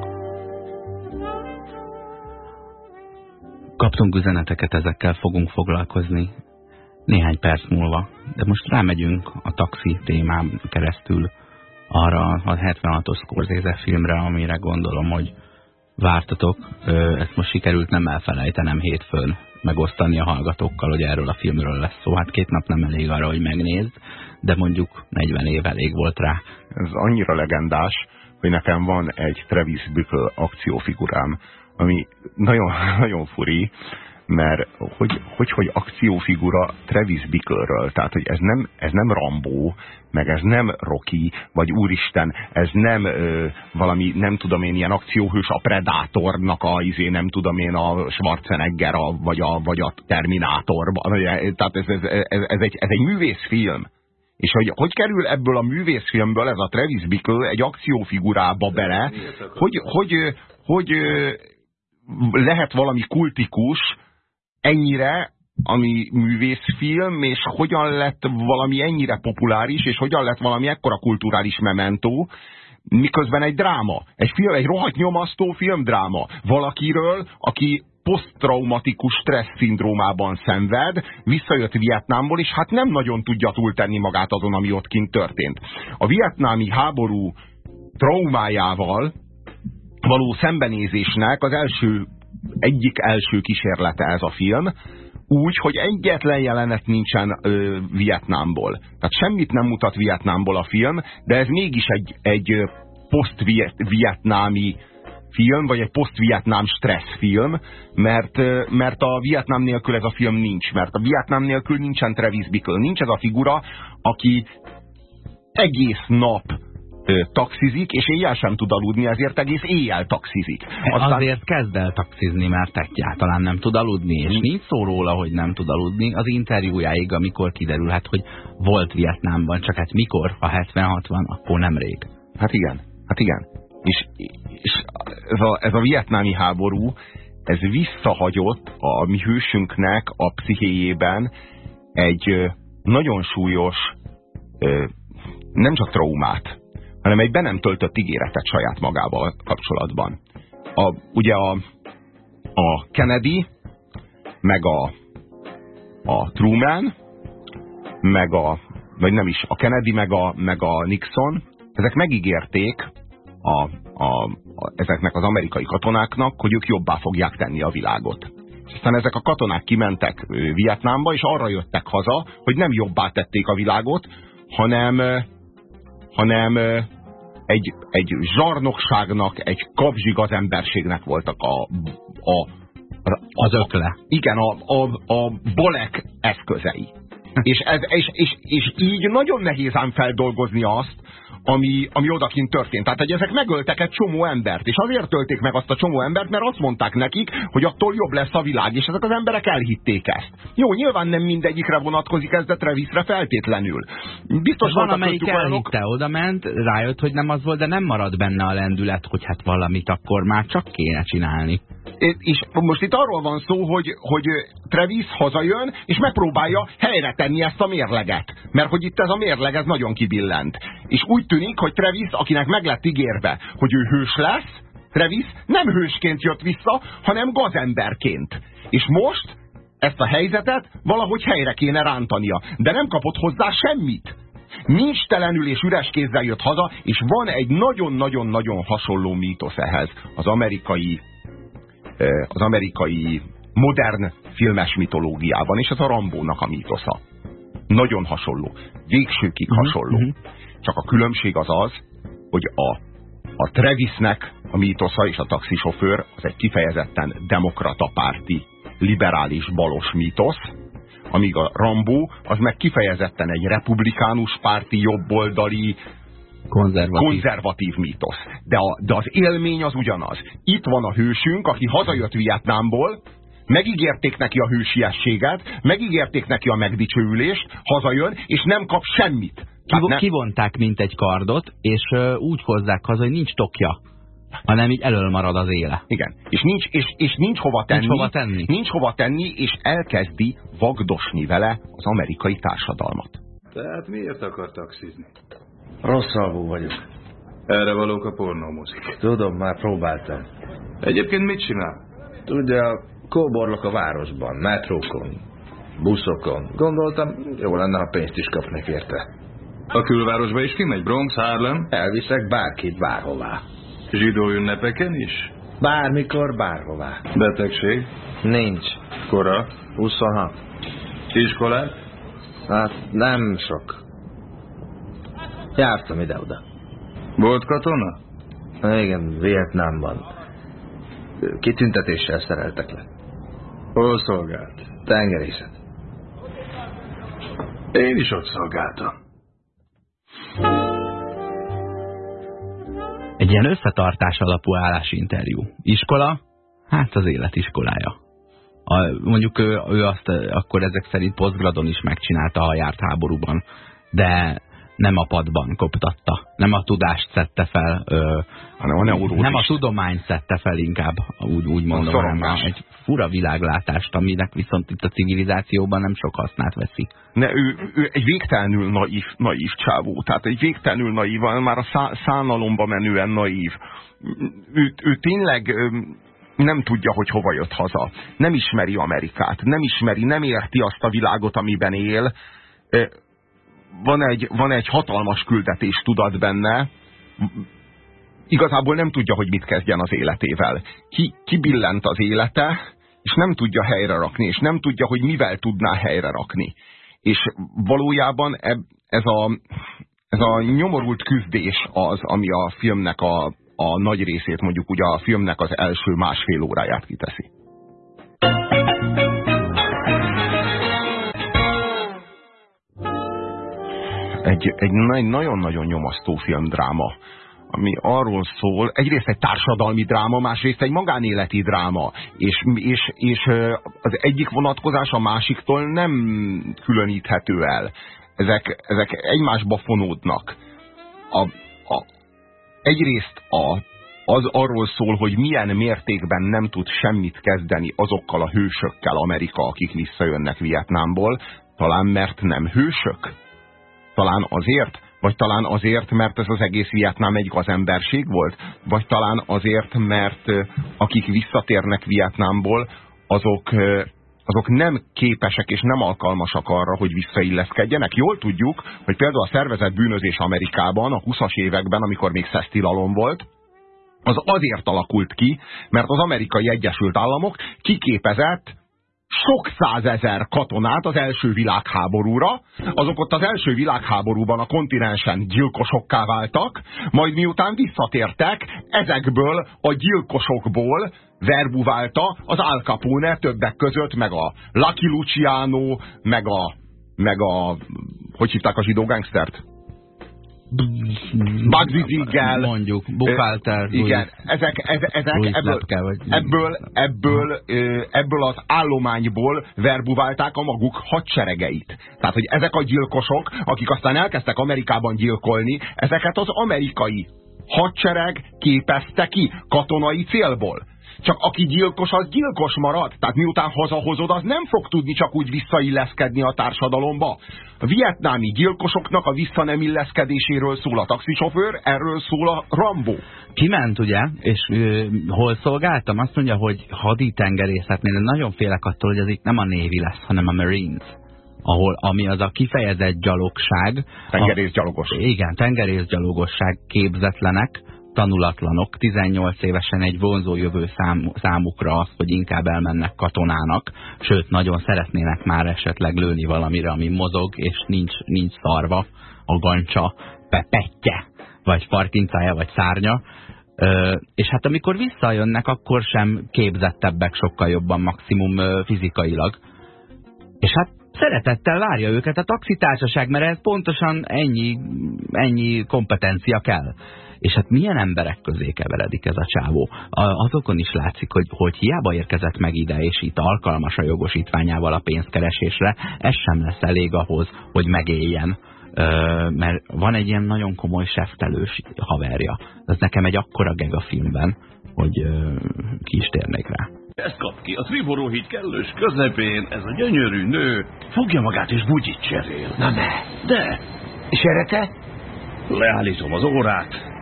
Kaptunk üzeneteket, ezekkel fogunk foglalkozni néhány perc múlva. De most rámegyünk a taxi témán keresztül arra a 76-os Scorsese filmre, amire gondolom, hogy vártatok. Ezt most sikerült nem elfelejtenem hétfőn megosztani a hallgatókkal, hogy erről a filmről lesz szó. Hát két nap nem elég arra, hogy megnézd, de mondjuk 40 év elég volt rá. Ez annyira legendás, hogy nekem van egy Travis Bickle akciófigurám, ami nagyon, nagyon furi, mert hogy, hogy, hogy akciófigura Travis Bickle-ről, tehát hogy ez nem, ez nem Rambó, meg ez nem Rocky, vagy úristen, ez nem ö, valami, nem tudom én, ilyen akcióhős a Predatornak a izé, nem tudom én, a Schwarzenegger, a, vagy, a, vagy a Terminátor, tehát ez, ez, ez, ez, egy, ez egy művészfilm. És hogy, hogy kerül ebből a művészfilmből ez a Travis Bickle egy akciófigurába bele, hogy, hogy, hogy, hogy lehet valami kultikus, ennyire, ami művészfilm, és hogyan lett valami ennyire populáris, és hogyan lett valami ekkora kulturális mementó, miközben egy dráma, egy film, egy rohadt nyomasztó filmdráma. Valakiről, aki posztraumatikus stressz szindrómában szenved, visszajött Vietnámból, és hát nem nagyon tudja túltenni magát azon, ami ott kint történt. A vietnámi háború traumájával való szembenézésnek az első egyik első kísérlete ez a film, úgy, hogy egyetlen jelenet nincsen ö, Vietnámból. Tehát semmit nem mutat Vietnámból a film, de ez mégis egy, egy poszt-vietnámi film, vagy egy poszt-vietnám film, mert, mert a Vietnám nélkül ez a film nincs, mert a Vietnám nélkül nincsen Travis Bickle, nincs ez a figura, aki egész nap taxizik, és éjjel sem tud aludni, ezért egész éjjel taxizik. Aztán... Azért kezd el taxizni, mert egyáltalán nem tud aludni, és hmm. nincs szó róla, hogy nem tud aludni az interjújáig, amikor kiderülhet, hogy volt Vietnámban, csak hát mikor, ha 70-60, akkor nemrég. Hát igen, hát igen. És, és ez, a, ez a vietnámi háború, ez visszahagyott a mi hősünknek a pszichéjében egy nagyon súlyos, nem csak traumát, hanem egy be nem töltött ígéretet saját magával kapcsolatban. A, ugye a, a Kennedy, meg a, a Truman, meg a, vagy nem is, a Kennedy, meg a, meg a Nixon, ezek megígérték a, a, a, ezeknek az amerikai katonáknak, hogy ők jobbá fogják tenni a világot. És aztán ezek a katonák kimentek Vietnámba, és arra jöttek haza, hogy nem jobbá tették a világot, hanem, hanem egy, egy zsarnokságnak, egy kapzsig az emberségnek voltak a, a, a az ökle. Igen, a, a, a bolek eszközei. és, ez, és, és, és így nagyon nehéz ám feldolgozni azt, ami, ami odakint történt. Tehát, hogy ezek megöltek egy csomó embert, és azért tölték meg azt a csomó embert, mert azt mondták nekik, hogy attól jobb lesz a világ, és ezek az emberek elhitték ezt. Jó, nyilván nem mindegyikre vonatkozik ez, de Travisre feltétlenül. Biztos van, amelyik elhitte, oda ment, rájött, hogy nem az volt, de nem marad benne a lendület, hogy hát valamit akkor már csak kéne csinálni és most itt arról van szó, hogy, hogy Travis hazajön, és megpróbálja helyre tenni ezt a mérleget. Mert hogy itt ez a mérleg, ez nagyon kibillent. És úgy tűnik, hogy Travis, akinek meg lett ígérve, hogy ő hős lesz, Travis nem hősként jött vissza, hanem gazemberként. És most ezt a helyzetet valahogy helyre kéne rántania. De nem kapott hozzá semmit. Nincs telenül és üres kézzel jött haza, és van egy nagyon-nagyon-nagyon hasonló mítosz ehhez az amerikai az amerikai modern filmes mitológiában, és ez a Rambónak a mítosza. Nagyon hasonló. Végsőkig mhm, hasonló. Uh mhm. -huh. Csak a különbség az az, hogy a, a Travisnek a mítosza és a taxisofőr az egy kifejezetten demokrata párti, liberális balos mítosz, amíg a Rambó az meg kifejezetten egy republikánus párti, jobboldali, Konzervatív. konzervatív mítosz. De, a, de az élmény az ugyanaz. Itt van a hősünk, aki hazajött Vietnámból, megígérték neki a hősiességet, megígérték neki a megdicsőülést, hazajön, és nem kap semmit. Kiv ne... Kivonták, mint egy kardot, és úgy hozzák haza, hogy nincs tokja hanem így elől marad az éle. Igen. És nincs, és, és nincs hova tenni. Nincs hova tenni. Nincs hova tenni, és elkezdi vagdosni vele az amerikai társadalmat. Tehát miért akar taxizni? Rossz alvú vagyok. Erre valók a pornómuzik. Tudom, már próbáltam. Egyébként mit csinál? Tudja, kóborlok a városban, metrókon, buszokon. Gondoltam, jó lenne, ha pénzt is kapnék érte. A külvárosba is kimegy? Bronx, Harlem? Elviszek bárkit bárhová. Zsidó ünnepeken is? Bármikor, bárhová. Betegség? Nincs. Kora? 26. Iskolát? Hát nem sok. Jártam ide-oda. Volt katona? Igen, Vietnámban. Kitüntetéssel szereltek le. Hol szolgált? Tengerészet. Én is ott szolgáltam. Egy ilyen összetartás alapú állásinterjú. Iskola? Hát az élet iskolája. A, mondjuk ő, ő azt akkor ezek szerint posztgradon is megcsinálta, ha járt háborúban. De nem a padban koptatta, nem a tudást szedte fel, ö, hanem a nem a tudományt szedte fel inkább, úgy, úgy mondom, hanem egy fura világlátást, aminek viszont itt a civilizációban nem sok hasznát veszi. Ne, ő, ő egy végtelenül naív, naív csávó, tehát egy végtelenül naív, már a szá, szánalomba menően naív. Ő, ő tényleg nem tudja, hogy hova jött haza. Nem ismeri Amerikát, nem ismeri, nem érti azt a világot, amiben él van egy, van egy hatalmas küldetés tudat benne, igazából nem tudja, hogy mit kezdjen az életével. Ki, ki billent az élete, és nem tudja helyre rakni, és nem tudja, hogy mivel tudná helyre rakni. És valójában ez a, ez a nyomorult küzdés az, ami a filmnek a, a nagy részét, mondjuk ugye a filmnek az első másfél óráját kiteszi. Egy, egy nagyon-nagyon nyomasztó filmdráma ami arról szól, egyrészt egy társadalmi dráma, másrészt egy magánéleti dráma, és, és, és az egyik vonatkozás a másiktól nem különíthető el. Ezek, ezek egymásba fonódnak. A, a, egyrészt a, az arról szól, hogy milyen mértékben nem tud semmit kezdeni azokkal a hősökkel Amerika, akik visszajönnek Vietnámból, talán mert nem hősök. Talán azért, vagy talán azért, mert ez az egész Vietnám egy gazemberség volt? Vagy talán azért, mert akik visszatérnek Vietnámból, azok, azok nem képesek és nem alkalmasak arra, hogy visszailleszkedjenek. Jól tudjuk, hogy például a szervezett bűnözés Amerikában a 20-as években, amikor még szesztilalom volt, az azért alakult ki, mert az amerikai Egyesült Államok kiképezett sok százezer katonát az első világháborúra, azok ott az első világháborúban a kontinensen gyilkosokká váltak, majd miután visszatértek, ezekből a gyilkosokból verbuválta az Al Capone többek között, meg a Lucky Luciano, meg a, meg a hogy hívták a zsidó gangstert? Bugsy Ziggel. Mondjuk, Bukalter. Igen, ezek, ezek, ezek ebből, ebből, ebből, ebből az állományból verbuválták a maguk hadseregeit. Tehát, hogy ezek a gyilkosok, akik aztán elkezdtek Amerikában gyilkolni, ezeket az amerikai hadsereg képezte ki katonai célból. Csak aki gyilkos, az gyilkos marad. Tehát miután hazahozod, az nem fog tudni csak úgy visszailleszkedni a társadalomba. A vietnámi gyilkosoknak a vissza nem illeszkedéséről szól a taxisofőr, erről szól a Rambo. Kiment, ugye, és ö, hol szolgáltam? Azt mondja, hogy haditengerészetnél, nagyon félek attól, hogy ez itt nem a Navy lesz, hanem a Marines ahol, ami az a kifejezett gyalogság. Tengerészgyalogos. Igen, tengerészgyalogosság képzetlenek, tanulatlanok, 18 évesen egy vonzó jövő szám, számukra az, hogy inkább elmennek katonának, sőt, nagyon szeretnének már esetleg lőni valamire, ami mozog, és nincs, nincs szarva, a gancsa, pepetje, vagy parkincája, vagy szárnya, Ö, és hát amikor visszajönnek, akkor sem képzettebbek sokkal jobban maximum ö, fizikailag. És hát szeretettel várja őket a taxitársaság, mert ez pontosan ennyi, ennyi kompetencia kell. És hát milyen emberek közé keveredik ez a csávó? Azokon is látszik, hogy, hogy hiába érkezett meg ide, és itt alkalmas a jogosítványával a pénzkeresésre, ez sem lesz elég ahhoz, hogy megéljen. mert van egy ilyen nagyon komoly seftelős haverja. Ez nekem egy akkora geg a filmben, hogy ki is térnék rá. Ezt kap ki, a Triboró híd kellős közepén, ez a gyönyörű nő fogja magát és bugyit cserél. Na ne. De. És erre te? Leállítom az órát,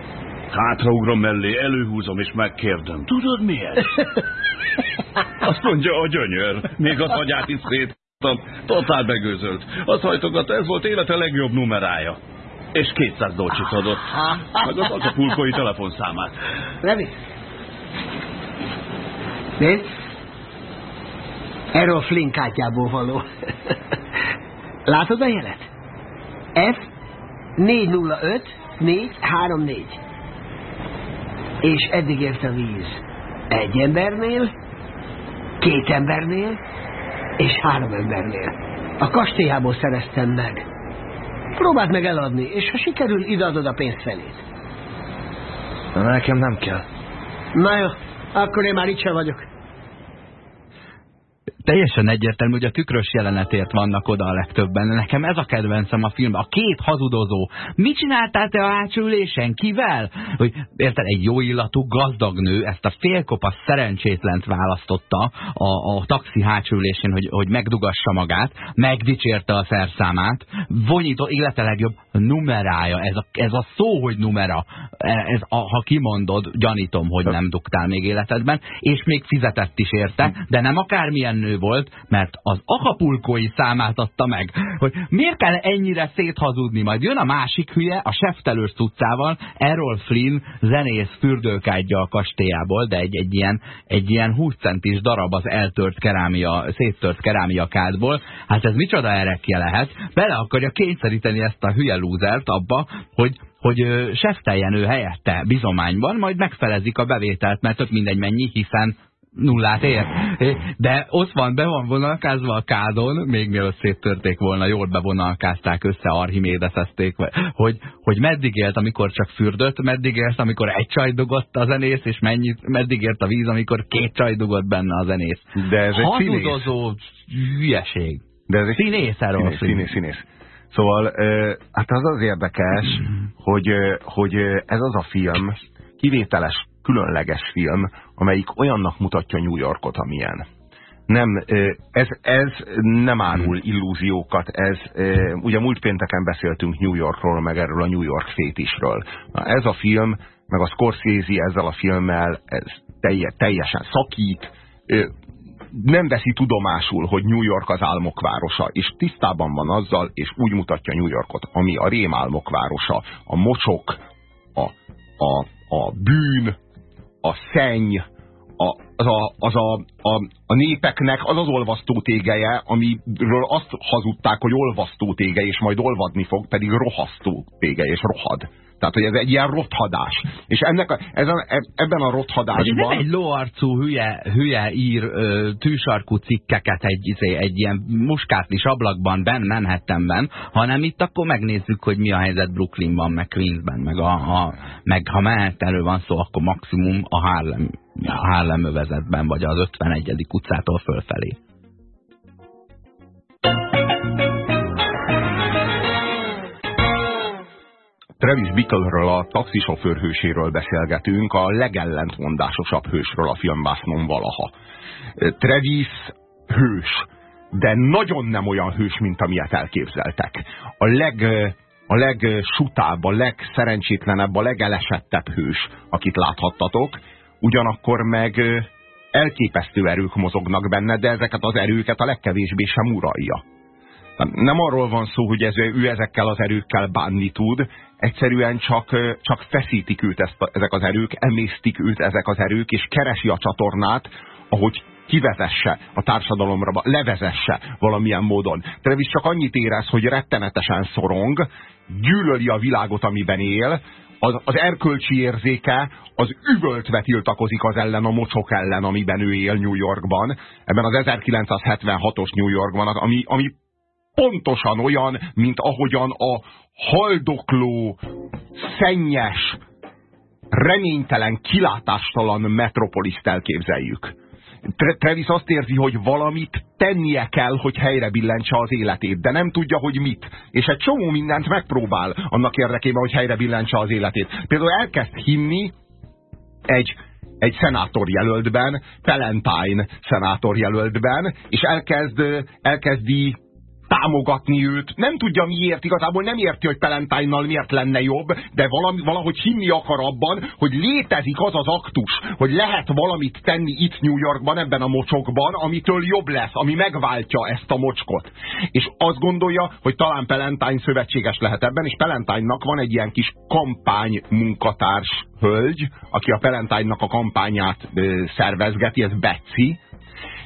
Hátraugrom mellé, előhúzom és megkérdem. Tudod miért? Azt mondja a gyönyör. Még az agyát is szét. Totál begőzölt. Az hajtogat, ez volt élete legjobb numerája. És 200 dolcsit adott. Meg az akapulkói telefonszámát. Levi? Nézd? Erről flinkátyából való. Látod a jelet? F 405 434 és eddig ért a víz. Egy embernél, két embernél, és három embernél. A kastélyából szereztem meg. Próbáld meg eladni, és ha sikerül, ideadod a pénzt felét. Na, nekem nem kell. Na jó, akkor én már itt sem vagyok teljesen egyértelmű, hogy a tükrös jelenetért vannak oda a legtöbben. Nekem ez a kedvencem a filmben. A két hazudozó. Mit csináltál te a hátsülésen? Kivel? Hogy érted, egy jó illatú gazdag nő ezt a félkopasz szerencsétlent választotta a, a taxi hátsülésén, hogy, hogy megdugassa magát, megdicsérte a szerszámát, vonyító élete legjobb numerája. Ez a, ez a szó, hogy numera. Ez a, ha kimondod, gyanítom, hogy nem dugtál még életedben, és még fizetett is érte, de nem akármilyen nő volt, mert az akapulkói számát adta meg. hogy miért kell ennyire széthazudni? Majd jön a másik hülye, a seftelős utcával, Errol Flynn zenész fürdőkádja a kastélyából, de egy, egy, ilyen, egy ilyen 20 centis darab az eltört kerámia, széttört kerámiakádból. Hát ez micsoda erekje lehet? Bele akarja kényszeríteni ezt a hülye lúzert abba, hogy hogy sefteljen ő helyette bizományban, majd megfelezik a bevételt, mert tök mindegy mennyi, hiszen nullát ér. De ott van, be van vonalkázva a kádon, még mielőtt széttörték volna, jól bevonalkázták össze, archimédeszezték, hogy, hogy meddig élt, amikor csak fürdött, meddig élt, amikor egy csaj dugott a zenész, és mennyit, meddig élt a víz, amikor két csaj dugott benne a zenész. De ez egy Hazudozó hülyeség. De ez egy színész, színész, színész, színész. Szóval, hát az az érdekes, hogy, hogy ez az a film, kivételes, különleges film, amelyik olyannak mutatja New Yorkot, amilyen. Nem, ez, ez nem árul illúziókat, ez, ugye múlt pénteken beszéltünk New Yorkról, meg erről a New York fétisről. Na, ez a film, meg a Scorsese ezzel a filmmel, ez teljesen szakít, nem veszi tudomásul, hogy New York az álmok városa, és tisztában van azzal, és úgy mutatja New Yorkot, ami a rémálmok városa, a mocsok, a, a, a bűn, a szenny, a, az, a, az a, a, a népeknek az az olvasztó tégeje, amiről azt hazudták, hogy olvasztó tége, és majd olvadni fog, pedig rohasztó tége, és rohad. Tehát, hogy ez egy ilyen rothadás. És ennek a, ezen, ebben a rothadásban... Ez nem egy lóarcú hülye, hülye ír ö, tűsarkú cikkeket egy, izé, egy ilyen muskátlis ablakban, ben Manhattanben, hanem itt akkor megnézzük, hogy mi a helyzet Brooklynban, meg Queensben, meg, a, a, meg ha Manhattanről van szó, akkor maximum a Harlem, a Harlem övezetben, vagy az 51. utcától fölfelé. Travis Bickleről, a taxisofőr hőséről beszélgetünk, a legellentmondásosabb hősről a filmvásznon valaha. Travis hős, de nagyon nem olyan hős, mint amilyet elképzeltek. A leg, a legsutább, a legszerencsétlenebb, a legelesettebb hős, akit láthattatok, ugyanakkor meg elképesztő erők mozognak benne, de ezeket az erőket a legkevésbé sem uralja. Nem arról van szó, hogy ez, ő ezekkel az erőkkel bánni tud, egyszerűen csak, csak feszítik őt ezt, ezek az erők, emésztik őt ezek az erők, és keresi a csatornát, ahogy kivezesse a társadalomra, levezesse valamilyen módon. Travis csak annyit érez, hogy rettenetesen szorong, gyűlöli a világot, amiben él, az, az erkölcsi érzéke az üvöltve tiltakozik az ellen, a mocsok ellen, amiben ő él New Yorkban, ebben az 1976-os New Yorkban, ami, ami pontosan olyan, mint ahogyan a haldokló, szennyes, reménytelen, kilátástalan metropoliszt elképzeljük. Travis azt érzi, hogy valamit tennie kell, hogy helyre billentse az életét, de nem tudja, hogy mit. És egy csomó mindent megpróbál annak érdekében, hogy helyre billentse az életét. Például elkezd hinni egy, egy szenátor jelöltben, Palentine szenátor jelöltben, és elkezd, elkezdi támogatni őt. Nem tudja miért, igazából nem érti, hogy Palentine-nal miért lenne jobb, de valami, valahogy hinni akar abban, hogy létezik az az aktus, hogy lehet valamit tenni itt New Yorkban, ebben a mocsokban, amitől jobb lesz, ami megváltja ezt a mocskot. És azt gondolja, hogy talán Palentine szövetséges lehet ebben, és Palentine-nak van egy ilyen kis kampány munkatárs hölgy, aki a Palentine-nak a kampányát szervezgeti, ez Betsy,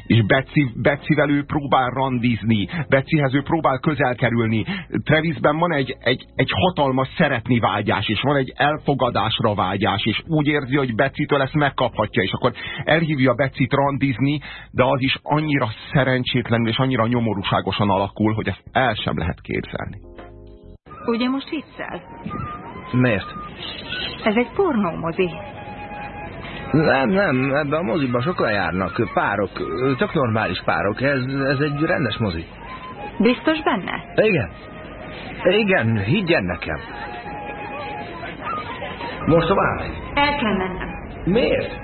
és Betsy, Betsyvel ő próbál randizni, Betsyhez ő próbál közel kerülni. Travisben van egy, egy, egy hatalmas szeretni vágyás, és van egy elfogadásra vágyás, és úgy érzi, hogy Betsytől ezt megkaphatja, és akkor elhívja Betsyt randizni, de az is annyira szerencsétlenül és annyira nyomorúságosan alakul, hogy ezt el sem lehet képzelni. Ugye most viccsel? Miért? Ez egy pornómozi. Nem, nem, ebbe a moziba sokan járnak, párok, tök normális párok, ez, ez egy rendes mozi. Biztos benne? Igen. Igen, higgyen nekem. Most tovább? El kell mennem. Miért?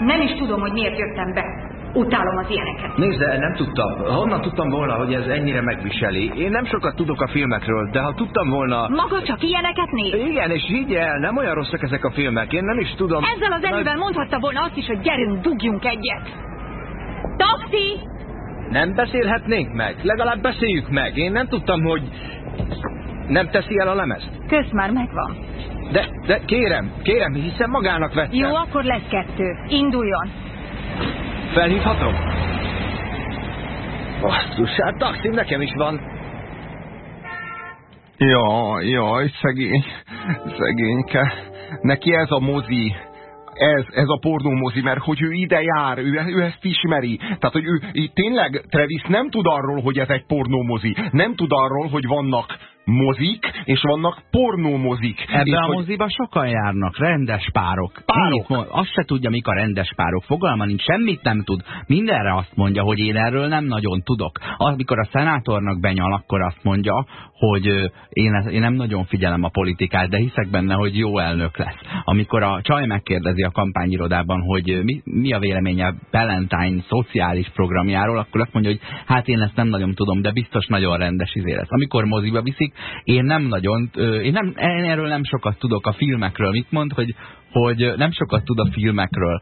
Nem is tudom, hogy miért jöttem be. Utálom az ilyeneket. Nézd, de nem tudtam. Honnan tudtam volna, hogy ez ennyire megviseli? Én nem sokat tudok a filmekről, de ha tudtam volna... Maga csak ilyeneket néz? Igen, és higgy el, nem olyan rosszak ezek a filmek. Én nem is tudom... Ezzel az erővel mondhatta volna azt is, hogy gyerünk, dugjunk egyet. Taxi! Nem beszélhetnénk meg? Legalább beszéljük meg. Én nem tudtam, hogy nem teszi el a lemezt. Kösz már megvan. De, de kérem, kérem, hiszen magának vettem. Jó, akkor lesz kettő. Induljon. Felhívhatom? Basszus, hát taxim nekem is van. Jaj, jaj, szegény, szegényke. Neki ez a mozi, ez, ez a pornómozi, mert hogy ő ide jár, ő, ő ezt ismeri. Tehát, hogy ő, ő tényleg, Travis nem tud arról, hogy ez egy pornómozi. Nem tud arról, hogy vannak mozik, és vannak pornómozik. Ebbe és a hogy, moziba sokan járnak, rendes párok. Párok. Mond- Azt se tudja, mik a rendes párok. Fogalma nincs, semmit nem tud. Mindenre azt mondja, hogy én erről nem nagyon tudok. Amikor a szenátornak benyal, akkor azt mondja, hogy én, én nem nagyon figyelem a politikát, de hiszek benne, hogy jó elnök lesz. Amikor a csaj megkérdezi a kampányirodában, hogy mi, mi a véleménye Valentine szociális programjáról, akkor azt mondja, hogy hát én ezt nem nagyon tudom, de biztos nagyon rendes izé lesz. Amikor moziba viszik, én nem nagyon, én, nem, én erről nem sokat tudok a filmekről. Mit mond, hogy hogy nem sokat tud a filmekről.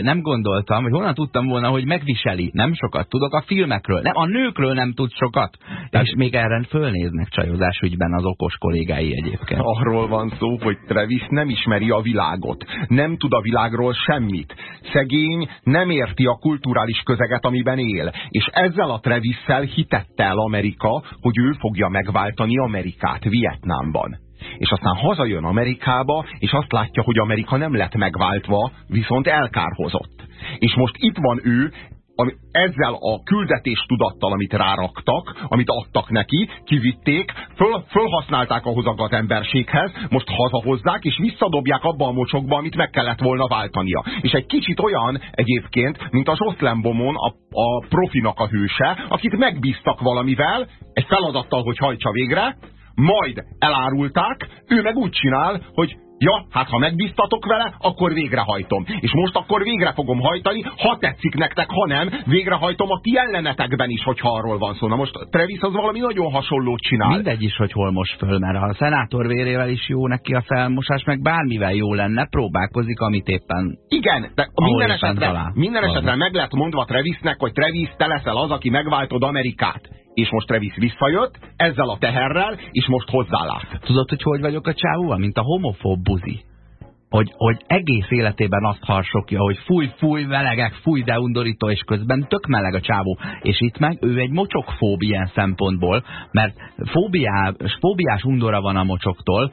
Nem gondoltam, hogy honnan tudtam volna, hogy megviseli. Nem sokat tudok a filmekről. Nem, a nőkről nem tud sokat. És még erre fölnéznek csajozás ügyben az okos kollégái egyébként. Arról van szó, hogy Travis nem ismeri a világot. Nem tud a világról semmit. Szegény nem érti a kulturális közeget, amiben él. És ezzel a Travisszel hitette el Amerika, hogy ő fogja megváltani Amerikát Vietnámban. És aztán hazajön Amerikába, és azt látja, hogy Amerika nem lett megváltva, viszont elkárhozott. És most itt van ő, ami, ezzel a küldetés tudattal, amit ráraktak, amit adtak neki, kivitték, föl, fölhasználták ahhoz a gazemberséghez, most hazahozzák, és visszadobják abba a mocsokba, amit meg kellett volna váltania. És egy kicsit olyan egyébként, mint az Oszlembomon a, a profinak a hőse, akit megbíztak valamivel, egy feladattal, hogy hajtsa végre, majd elárulták, ő meg úgy csinál, hogy ja, hát ha megbíztatok vele, akkor végrehajtom. És most akkor végre fogom hajtani, ha tetszik nektek, ha nem, végrehajtom a ti ellenetekben is, hogyha arról van szó. Na most Travis az valami nagyon hasonlót csinál. Mindegy is, hogy hol most föl, mert ha a szenátor vérével is jó neki a felmosás, meg bármivel jó lenne, próbálkozik, amit éppen Igen, de minden talál. minden Valami. meg lett mondva Travisnek, hogy Travis, te leszel az, aki megváltod Amerikát. És most Travis visszajött ezzel a teherrel, és most hozzálát. Tudod, hogy hogy vagyok a csávóval? Mint a homofób buzi. Hogy, hogy egész életében azt harsogja, hogy fúj, fúj, melegek, fúj, de undorító, és közben tök meleg a csávó. És itt meg ő egy mocsokfób ilyen szempontból, mert fóbiá, fóbiás undora van a mocsoktól,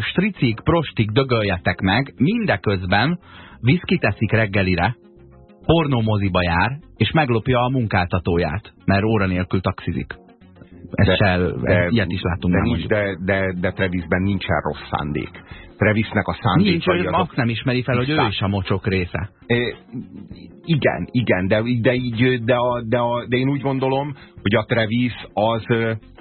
stricik, prostik, dögöljetek meg, mindeközben viszkit eszik reggelire, pornómoziba jár, és meglopja a munkáltatóját, mert óra nélkül taxizik. Ez De- de- ilyet is látunk de, már nincs, de, de, de Travisben nincsen rossz szándék. Travisnek a Nincs, szándékai ő azok... azt nem ismeri fel, hogy ő is a mocsok része. É, igen, igen, de, de, így, de, a, de, a, de én úgy gondolom, hogy a Travis az,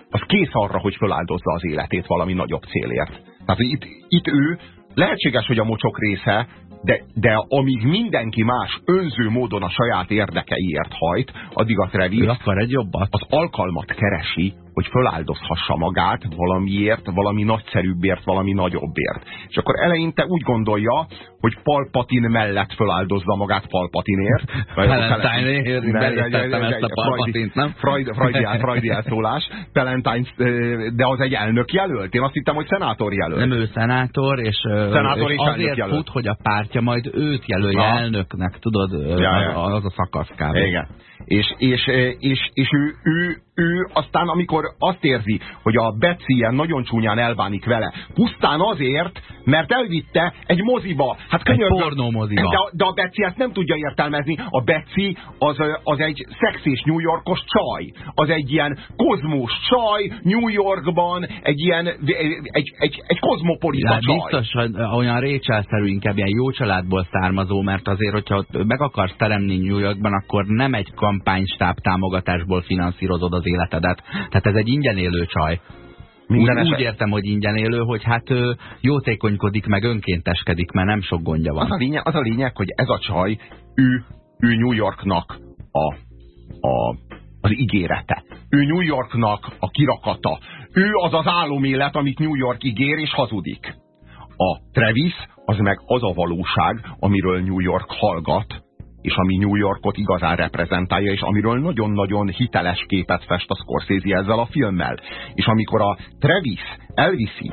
az kész arra, hogy feláldozza az életét valami nagyobb célért. Tehát hogy itt, itt ő lehetséges, hogy a mocsok része, de, de amíg mindenki más önző módon a saját érdekeiért hajt, addig a Travis Ő akar egy jobbat. az alkalmat keresi, hogy föláldozhassa magát valamiért, valami nagyszerűbbért, valami nagyobbért. És akkor eleinte úgy gondolja, hogy Palpatin mellett föláldozza magát Palpatinért. Valentine-ért, ne, ezt a Palpatint, nem? Freud, Freudián, Freudi elszólás. Valentine, de az egy elnök jelölt? Én azt hittem, hogy szenátor jelölt. Nem ő szenátor, és, Szenátor és azért jelölt. fut, hogy a pártja majd őt jelölje elnöknek, tudod, az a szakasz kb. Igen. És, és, és, és ő, ő, ő aztán, amikor azt érzi, hogy a Betsy ilyen nagyon csúnyán elbánik vele, pusztán azért, mert elvitte egy moziba. Hát könyörgöm. pornómoziba. De, a- de a Betsy ezt nem tudja értelmezni. A Betsy az, az egy szexés New Yorkos csaj. Az egy ilyen kozmos csaj New Yorkban, egy ilyen, egy, egy, egy, egy kozmopolita Hát csaj. biztos, hogy olyan Rachel-szerű, inkább ilyen jó családból származó, mert azért, hogyha meg akarsz teremni New Yorkban, akkor nem egy kampánystáb támogatásból finanszírozod az életedet. Tehát ez egy ingyen élő csaj. Minden úgy, úgy értem, hogy ingyen élő, hogy hát ő jótékonykodik, meg önkénteskedik, mert nem sok gondja van. Az a, lényeg, az a lényeg, hogy ez a csaj, ő, ő New Yorknak a, a, az ígérete. Ő New Yorknak a kirakata. Ő az az álomélet, amit New York ígér és hazudik. A Travis az meg az a valóság, amiről New York hallgat, és ami New Yorkot igazán reprezentálja, és amiről nagyon-nagyon hiteles képet fest a Scorsese ezzel a filmmel. És amikor a Travis elviszi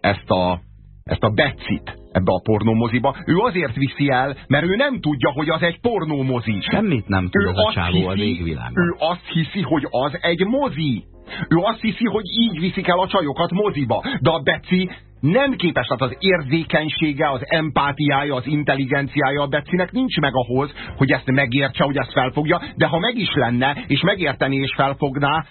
ezt a, ezt a Betsit ebbe a pornómoziba, ő azért viszi el, mert ő nem tudja, hogy az egy pornómozi. Semmit nem tud ő az a csávó a végvilágon. Ő azt hiszi, hogy az egy mozi. Ő azt hiszi, hogy így viszik el a csajokat moziba. De a Beci nem képes, tehát az érzékenysége, az empátiája, az intelligenciája a Becinek nincs meg ahhoz, hogy ezt megértse, hogy ezt felfogja, de ha meg is lenne, és megérteni és felfogná,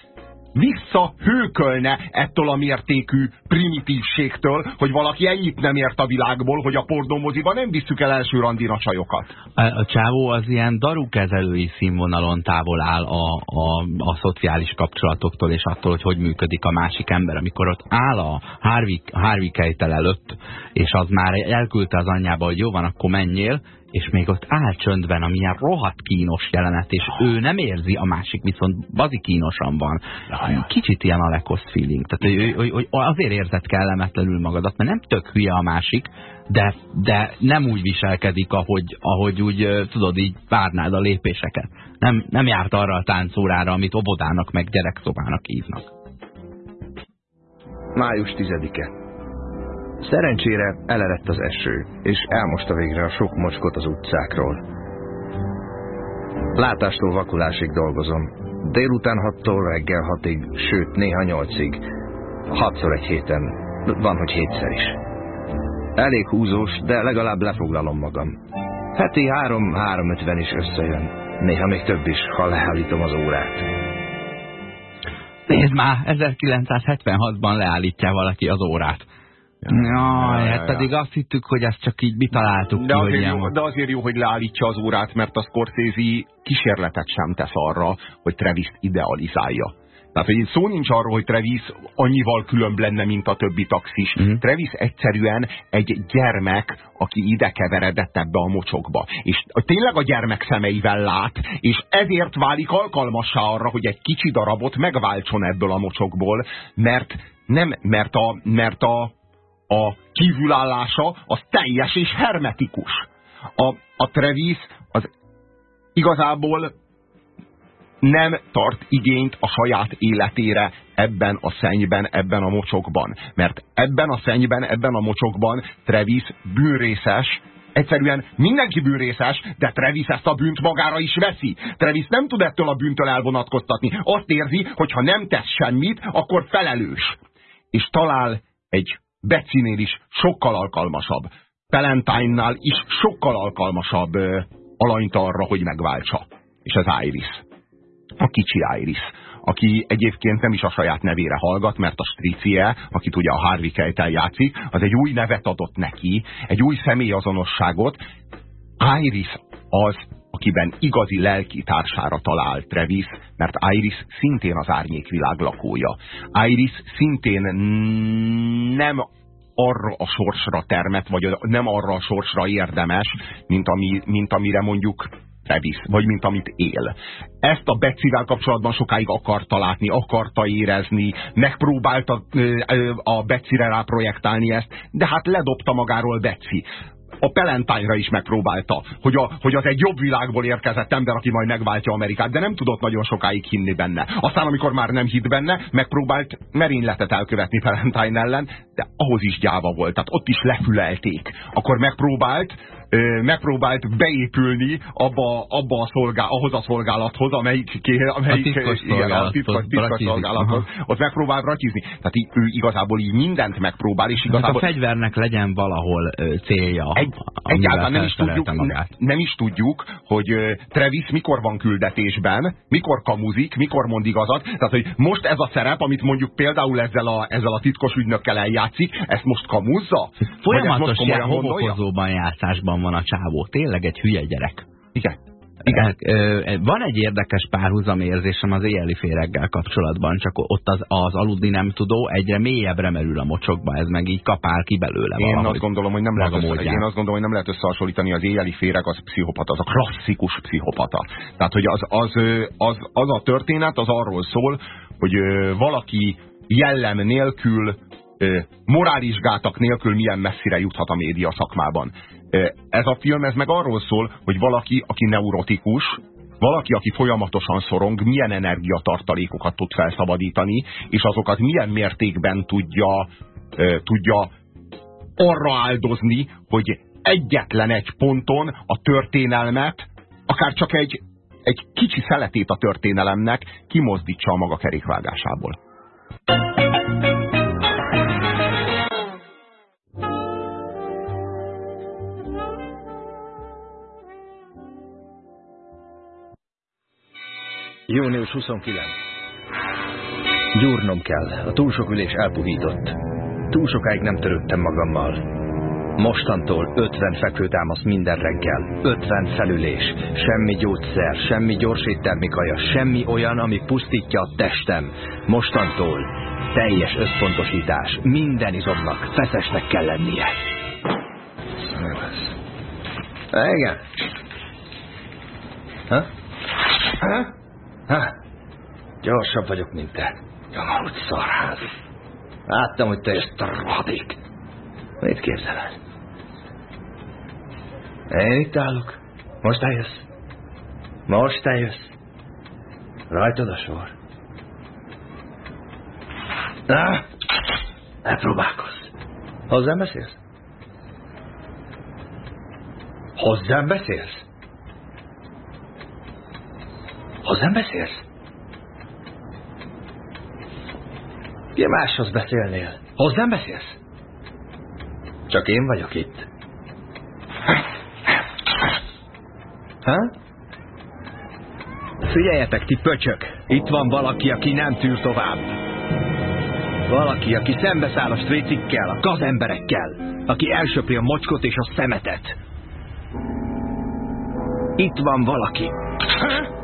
visszahőkölne ettől a mértékű primitívségtől, hogy valaki ennyit nem ért a világból, hogy a pornómoziba nem visszük el első randina csajokat. A, a csávó az ilyen darukezelői színvonalon távol áll a, a, a szociális kapcsolatoktól és attól, hogy hogy működik a másik ember. Amikor ott áll a Harvey, Harvey Keitel előtt, és az már elküldte az anyjába, hogy jó van, akkor menjél, és még ott áll csöndben, amilyen rohadt kínos jelenet, és ő nem érzi, a másik viszont bazi kínosan van. Kicsit ilyen a lekoszt feeling. Tehát hogy, hogy, hogy azért érzed kellemetlenül magadat, mert nem tök hülye a másik, de, de nem úgy viselkedik, ahogy, ahogy úgy, tudod, így várnád a lépéseket. Nem, nem járt arra a táncórára, amit obodának meg gyerekszobának hívnak. Május 10-e. Szerencsére elerett az eső, és elmosta végre a sok mocskot az utcákról. Látástól vakulásig dolgozom. Délután hattól reggel hatig, sőt néha nyolcig. Hatszor egy héten, van, hogy hétszer is. Elég húzós, de legalább lefoglalom magam. Heti három-három ötven is összejön. Néha még több is, ha leállítom az órát. Nézd már, 1976-ban leállítja valaki az órát. Jaj, hát pedig azt hittük, hogy ezt csak így mi találtuk de ki, azért, jó, de azért jó, hogy leállítja az órát, mert a Scorsese kísérletet sem tesz arra, hogy Travis idealizálja. Tehát, hogy szó nincs arról, hogy Travis annyival különb lenne, mint a többi taxis. Mm. Travis egyszerűen egy gyermek, aki ide keveredett ebbe a mocsokba. És tényleg a gyermek szemeivel lát, és ezért válik alkalmassá arra, hogy egy kicsi darabot megváltson ebből a mocsokból, mert nem, mert a, mert a, a kívülállása az teljes és hermetikus. A, a Travis az igazából nem tart igényt a saját életére ebben a szennyben, ebben a mocsokban. Mert ebben a szennyben, ebben a mocsokban Travis bűnrészes, Egyszerűen mindenki bűnrészes, de Travis ezt a bűnt magára is veszi. Travis nem tud ettől a bűntől elvonatkoztatni. Azt érzi, hogy ha nem tesz semmit, akkor felelős. És talál egy Becinél is sokkal alkalmasabb, Palantine-nál is sokkal alkalmasabb alanyt arra, hogy megváltsa. És ez Iris. A kicsi Iris aki egyébként nem is a saját nevére hallgat, mert a Stricie, akit ugye a Harvey Keitel játszik, az egy új nevet adott neki, egy új személyazonosságot. Iris az, akiben igazi lelki társára talál Travis, mert Iris szintén az árnyékvilág lakója. Iris szintén nem arra a sorsra termet, vagy nem arra a sorsra érdemes, mint, ami, mint amire mondjuk Travis, vagy mint amit él. Ezt a Betsy-vel kapcsolatban sokáig akarta látni, akarta érezni, megpróbálta a Betsy-re ráprojektálni ezt, de hát ledobta magáról Betsy a Palantine-ra is megpróbálta, hogy, a, hogy az egy jobb világból érkezett ember, aki majd megváltja Amerikát, de nem tudott nagyon sokáig hinni benne. Aztán, amikor már nem hitt benne, megpróbált merényletet elkövetni Palantine ellen, de ahhoz is gyáva volt, tehát ott is lefülelték. Akkor megpróbált megpróbált beépülni abba, abba a szolgál, ahhoz a szolgálathoz, amelyik, amelyik a titkos igen, a titkos, titkos szolgálathoz, ott megpróbál ratizni. Tehát így, ő igazából így mindent megpróbál, és igazából... Hát a fegyvernek legyen valahol célja. Egy, egyáltalán nem is, tudjuk, ne, nem is tudjuk, hogy Travis mikor van küldetésben, mikor kamuzik, mikor mond igazat. Tehát, hogy most ez a szerep, amit mondjuk például ezzel a, ezzel a titkos ügynökkel eljátszik, ezt most kamuzza? Folyamatos ilyen homokozóban játszásban van a csávó. Tényleg egy hülye gyerek. Igen. Igen. Van egy érdekes párhuzamérzésem az éjjeli féreggel kapcsolatban, csak ott az, az aludni nem tudó egyre mélyebbre merül a mocsokba, ez meg így kapál ki belőle én azt gondolom, hogy nem lehet össze, Én azt gondolom, hogy nem lehet összehasonlítani az éjjeli féreg, az pszichopata, az a klasszikus pszichopata. Tehát, hogy az, az, az, az a történet az arról szól, hogy valaki jellem nélkül morális gátak nélkül milyen messzire juthat a média szakmában. Ez a film ez meg arról szól, hogy valaki, aki neurotikus, valaki, aki folyamatosan szorong, milyen energiatartalékokat tud felszabadítani, és azokat milyen mértékben tudja, tudja arra áldozni, hogy egyetlen egy ponton a történelmet, akár csak egy, egy kicsi szeletét a történelemnek kimozdítsa a maga kerékvágásából. Június 29. Gyúrnom kell. A túl sok ülés elpuhított. Túl sokáig nem törődtem magammal. Mostantól 50 fekvőtámasz minden reggel. 50 felülés. Semmi gyógyszer, semmi gyorséttermikaja, semmi olyan, ami pusztítja a testem. Mostantól teljes összpontosítás. Minden izomnak feszesnek kell lennie. Igen. Ha? Ha? Ha? Gyorsabb vagyok, mint te. Nyomorult szarház. Láttam, hogy te ezt rohadék. Mit képzeled? Én itt állok. Most eljössz. Most eljössz. Rajtad a sor. Na, ne próbálkozz. Hozzám beszélsz? Hozzám beszélsz? Hozzám beszélsz? Ki máshoz beszélnél? Hozzám beszélsz? Csak én vagyok itt. Ha? Figyeljetek, ti pöcsök! Itt van valaki, aki nem tűr tovább. Valaki, aki szembeszáll a strécikkel, a gazemberekkel, aki elsöpri a mocskot és a szemetet. Itt van valaki. Ha?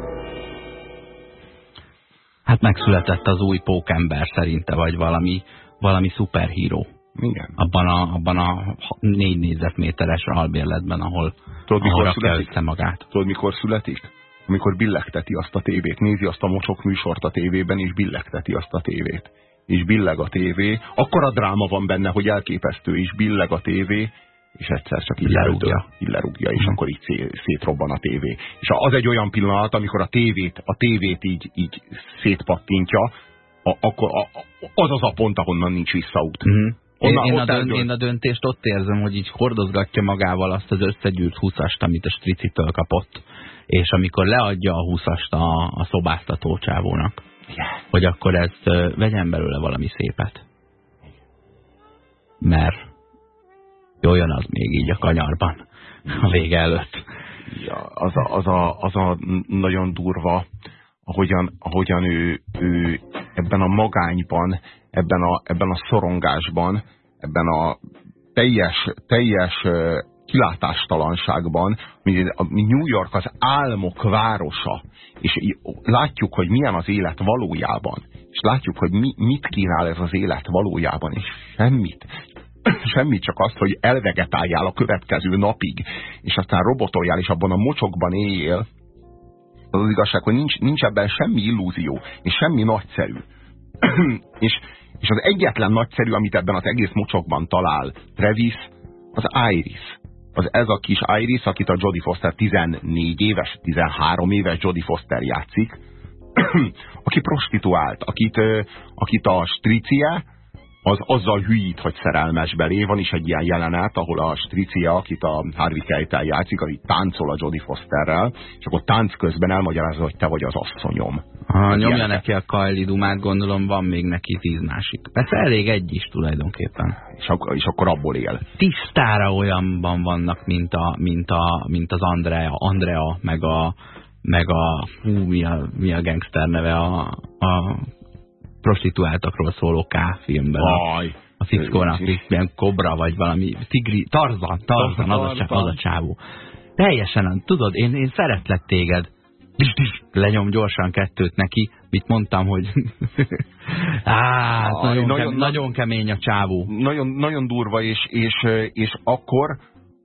Hát megszületett az új pókember szerinte, vagy valami, valami szuperhíró. Igen. Abban a, abban a négy négyzetméteres albérletben, ahol, Tudod, ahol mikor születik? magát. Tudod, mikor születik? Amikor billegteti azt a tévét. Nézi azt a mocsok műsort a tévében, és billegteti azt a tévét. És billeg a tévé. Akkor a dráma van benne, hogy elképesztő, és billeg a tévé, és egyszer csak így lerúgja, így lerúgja és mm. akkor így szétrobban a tévé. És az egy olyan pillanat, amikor a tévét, a tévét így, így szétpattintja, a, akkor a, az az a pont, ahonnan nincs visszaút. Mm. Onnan, én, én, a dönt, én a döntést ott érzem, hogy így hordozgatja magával azt az összegyűrt húszast, amit a stricitől kapott, és amikor leadja a húszast a, a szobáztató csávónak, yeah. hogy akkor ezt vegyen belőle valami szépet. Mert Jöjjön az még így a kanyarban a vége előtt. Ja, az, a, az, a, az a nagyon durva, ahogyan, ahogyan ő, ő ebben a magányban, ebben a, ebben a szorongásban, ebben a teljes, teljes kilátástalanságban, New York az álmok városa, és látjuk, hogy milyen az élet valójában, és látjuk, hogy mi, mit kínál ez az élet valójában, és semmit semmit, csak azt, hogy elvegetáljál a következő napig, és aztán robotoljál, és abban a mocsokban éljél, az az igazság, hogy nincs, nincs ebben semmi illúzió, és semmi nagyszerű. és, és az egyetlen nagyszerű, amit ebben az egész mocsokban talál Travis, az Iris. Az ez a kis Iris, akit a Jodie Foster 14 éves, 13 éves Jodie Foster játszik, aki prostituált, akit, akit a stricie, az azzal hülyít, hogy szerelmes belé. Van is egy ilyen jelenet, ahol a Stricia, akit a Harvey Keitel játszik, aki táncol a Jodie Fosterrel, és akkor tánc közben elmagyarázza, hogy te vagy az asszonyom. Ha nyomja ilyen... neki a Kylie Dumát, gondolom van még neki tíz másik. Persze elég egy is tulajdonképpen. És, ak és akkor abból él. Tisztára olyanban vannak, mint, a, mint, a, mint az Andrea, Andrea, meg a meg a, hú, mi a, mi a gangster neve, a, a prostituáltakról szóló K-filmben. A Six ilyen kobra, vagy valami tigri, Tarzan, Tarzan, az a, csá, az a csávó. Teljesen, tudod, én, én szeretlek téged. Lenyom gyorsan kettőt neki, mit mondtam, hogy Á, Aj, nagyon, nagyon, kem, nagyon kemény a csávó. Nagyon, nagyon durva, és, és, és akkor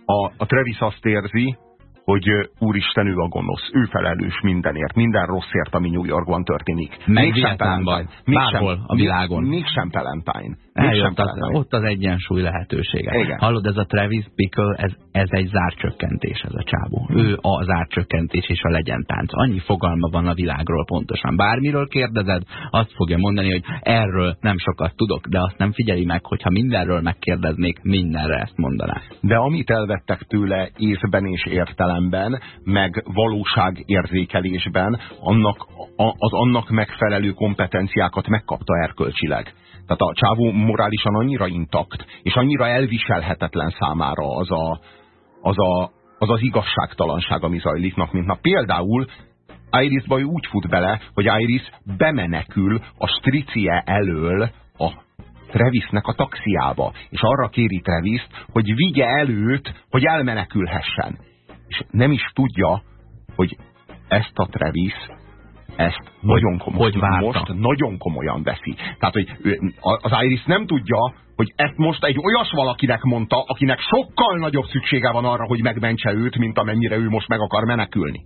a, a Travis azt érzi, hogy úristen, ő a gonosz, ő felelős mindenért, minden rosszért, ami New Yorkban történik. Meg mégsem Vietnámban, bárhol a világon. Mégsem Palantine. Eljött az, ott az egyensúly lehetősége. Igen. Hallod, ez a Travis Bickle, ez, ez egy zárcsökkentés, ez a csávó. Ő a zárcsökkentés és a legyentánc. Annyi fogalma van a világról pontosan. Bármiről kérdezed, azt fogja mondani, hogy erről nem sokat tudok, de azt nem figyeli meg, hogyha mindenről megkérdeznék, mindenre ezt mondaná. De amit elvettek tőle észben és értelemben, meg valóságérzékelésben, annak, a, az annak megfelelő kompetenciákat megkapta erkölcsileg. Tehát a csávó morálisan annyira intakt, és annyira elviselhetetlen számára az a, az, a, az, az igazságtalanság, ami zajlik mint na például Irisba ő úgy fut bele, hogy Iris bemenekül a stricie elől a Travisnek a taxiába, és arra kéri Travis, hogy vigye előtt, hogy elmenekülhessen. És nem is tudja, hogy ezt a Travis ezt nagyon komolyan, hogy most nagyon komolyan veszi. Tehát, hogy az Iris nem tudja, hogy ezt most egy olyas valakinek mondta, akinek sokkal nagyobb szüksége van arra, hogy megmentse őt, mint amennyire ő most meg akar menekülni.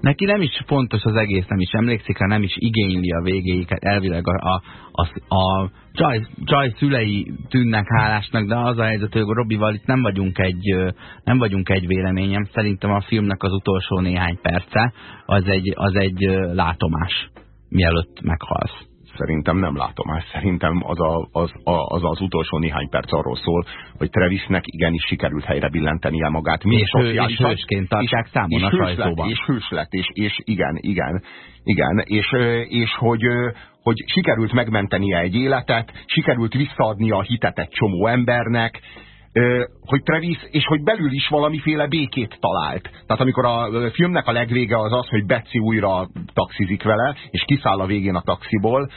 Neki nem is fontos az egész, nem is emlékszik rá, nem is igényli a végéiket. Elvileg a, a, a, a Joy szülei tűnnek hálásnak, de az a helyzet, hogy Robival itt nem vagyunk, egy, nem vagyunk egy véleményem. Szerintem a filmnek az utolsó néhány perce az egy, az egy látomás, mielőtt meghalsz szerintem nem látom ezt. Szerintem az, a, az, a, az az utolsó néhány perc arról szól, hogy Trevisnek igenis sikerült helyre billentenie magát. Mi és, ő, és hősként tartják és, számon és a sajtóban. És hős lett, és, és igen, igen, igen, és, és hogy, hogy sikerült megmentenie egy életet, sikerült visszaadnia a hitet egy csomó embernek, hogy Travis, és hogy belül is valamiféle békét talált. Tehát amikor a filmnek a legvége az az, hogy Betsy újra taxizik vele, és kiszáll a végén a taxiból,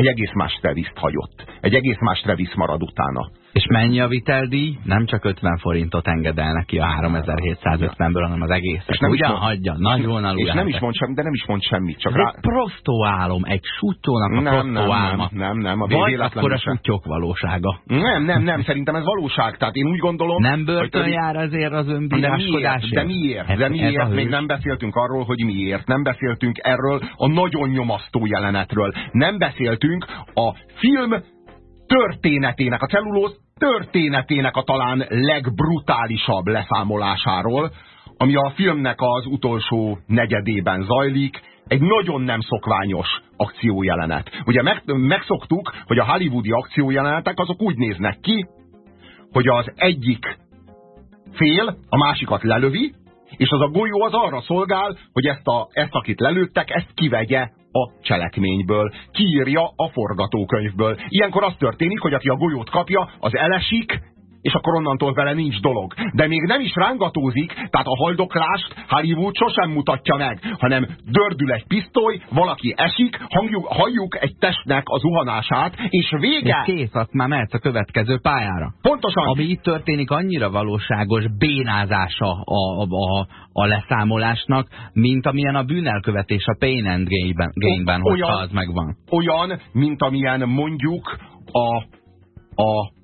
egy egész más Travis-t hagyott. Egy egész más Travis marad utána. És mennyi a viteldíj? Nem csak 50 forintot engedel neki a 3750-ből, hanem az egész. És nem Ugyan is mond, hagyja, nagyon alul. És nem is mond semmit, de nem is mond semmit. Csak Ez rá... egy prostó álom, egy sutyónak a nem, prostó nem. Nem, nem, nem. A Vagy akkor a sutyok valósága. Nem, nem, nem, szerintem ez valóság. Tehát én úgy gondolom... Nem börtön hogy... jár azért az önbíráskodásért? De miért? De miért? De miért? Még nem beszéltünk arról, hogy miért. Nem beszéltünk erről a nagyon nyomasztó jelenetről. Nem beszéltünk a film történetének, a cellulóz történetének a talán legbrutálisabb leszámolásáról, ami a filmnek az utolsó negyedében zajlik, egy nagyon nem szokványos akciójelenet. Ugye meg, megszoktuk, hogy a hollywoodi akciójelenetek azok úgy néznek ki, hogy az egyik fél a másikat lelövi, és az a golyó az arra szolgál, hogy ezt, a, ezt akit lelőttek, ezt kivegye a cselekményből, kiírja a forgatókönyvből. Ilyenkor az történik, hogy aki a golyót kapja, az elesik, és akkor onnantól vele nincs dolog. De még nem is rángatózik, tehát a haldoklást Hollywood sosem mutatja meg, hanem dördül egy pisztoly, valaki esik, hangjuk, halljuk egy testnek az zuhanását, és vége. És kész, azt már mehetsz a következő pályára. Pontosan. Ami itt történik, annyira valóságos bénázása a, a, a leszámolásnak, mint amilyen a bűnelkövetés a Pain and Gain-ben, hogyha az megvan. Olyan, mint amilyen mondjuk a, a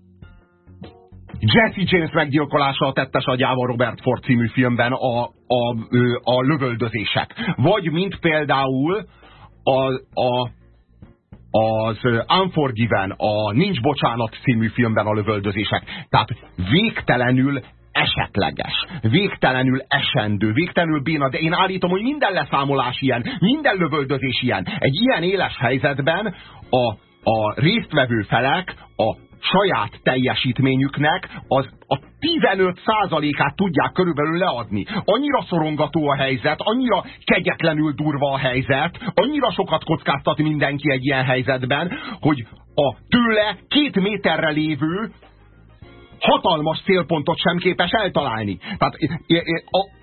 Jesse James meggyilkolása a tettes agyával Robert Ford című filmben a, a, a lövöldözések. Vagy mint például a, a, az Unforgiven, a Nincs Bocsánat című filmben a lövöldözések. Tehát végtelenül esetleges, végtelenül esendő, végtelenül béna, de én állítom, hogy minden leszámolás ilyen, minden lövöldözés ilyen. Egy ilyen éles helyzetben a, a résztvevő felek a saját teljesítményüknek az a 15%-át tudják körülbelül leadni. Annyira szorongató a helyzet, annyira kegyetlenül durva a helyzet, annyira sokat kockáztat mindenki egy ilyen helyzetben, hogy a tőle két méterre lévő hatalmas célpontot sem képes eltalálni. Tehát a,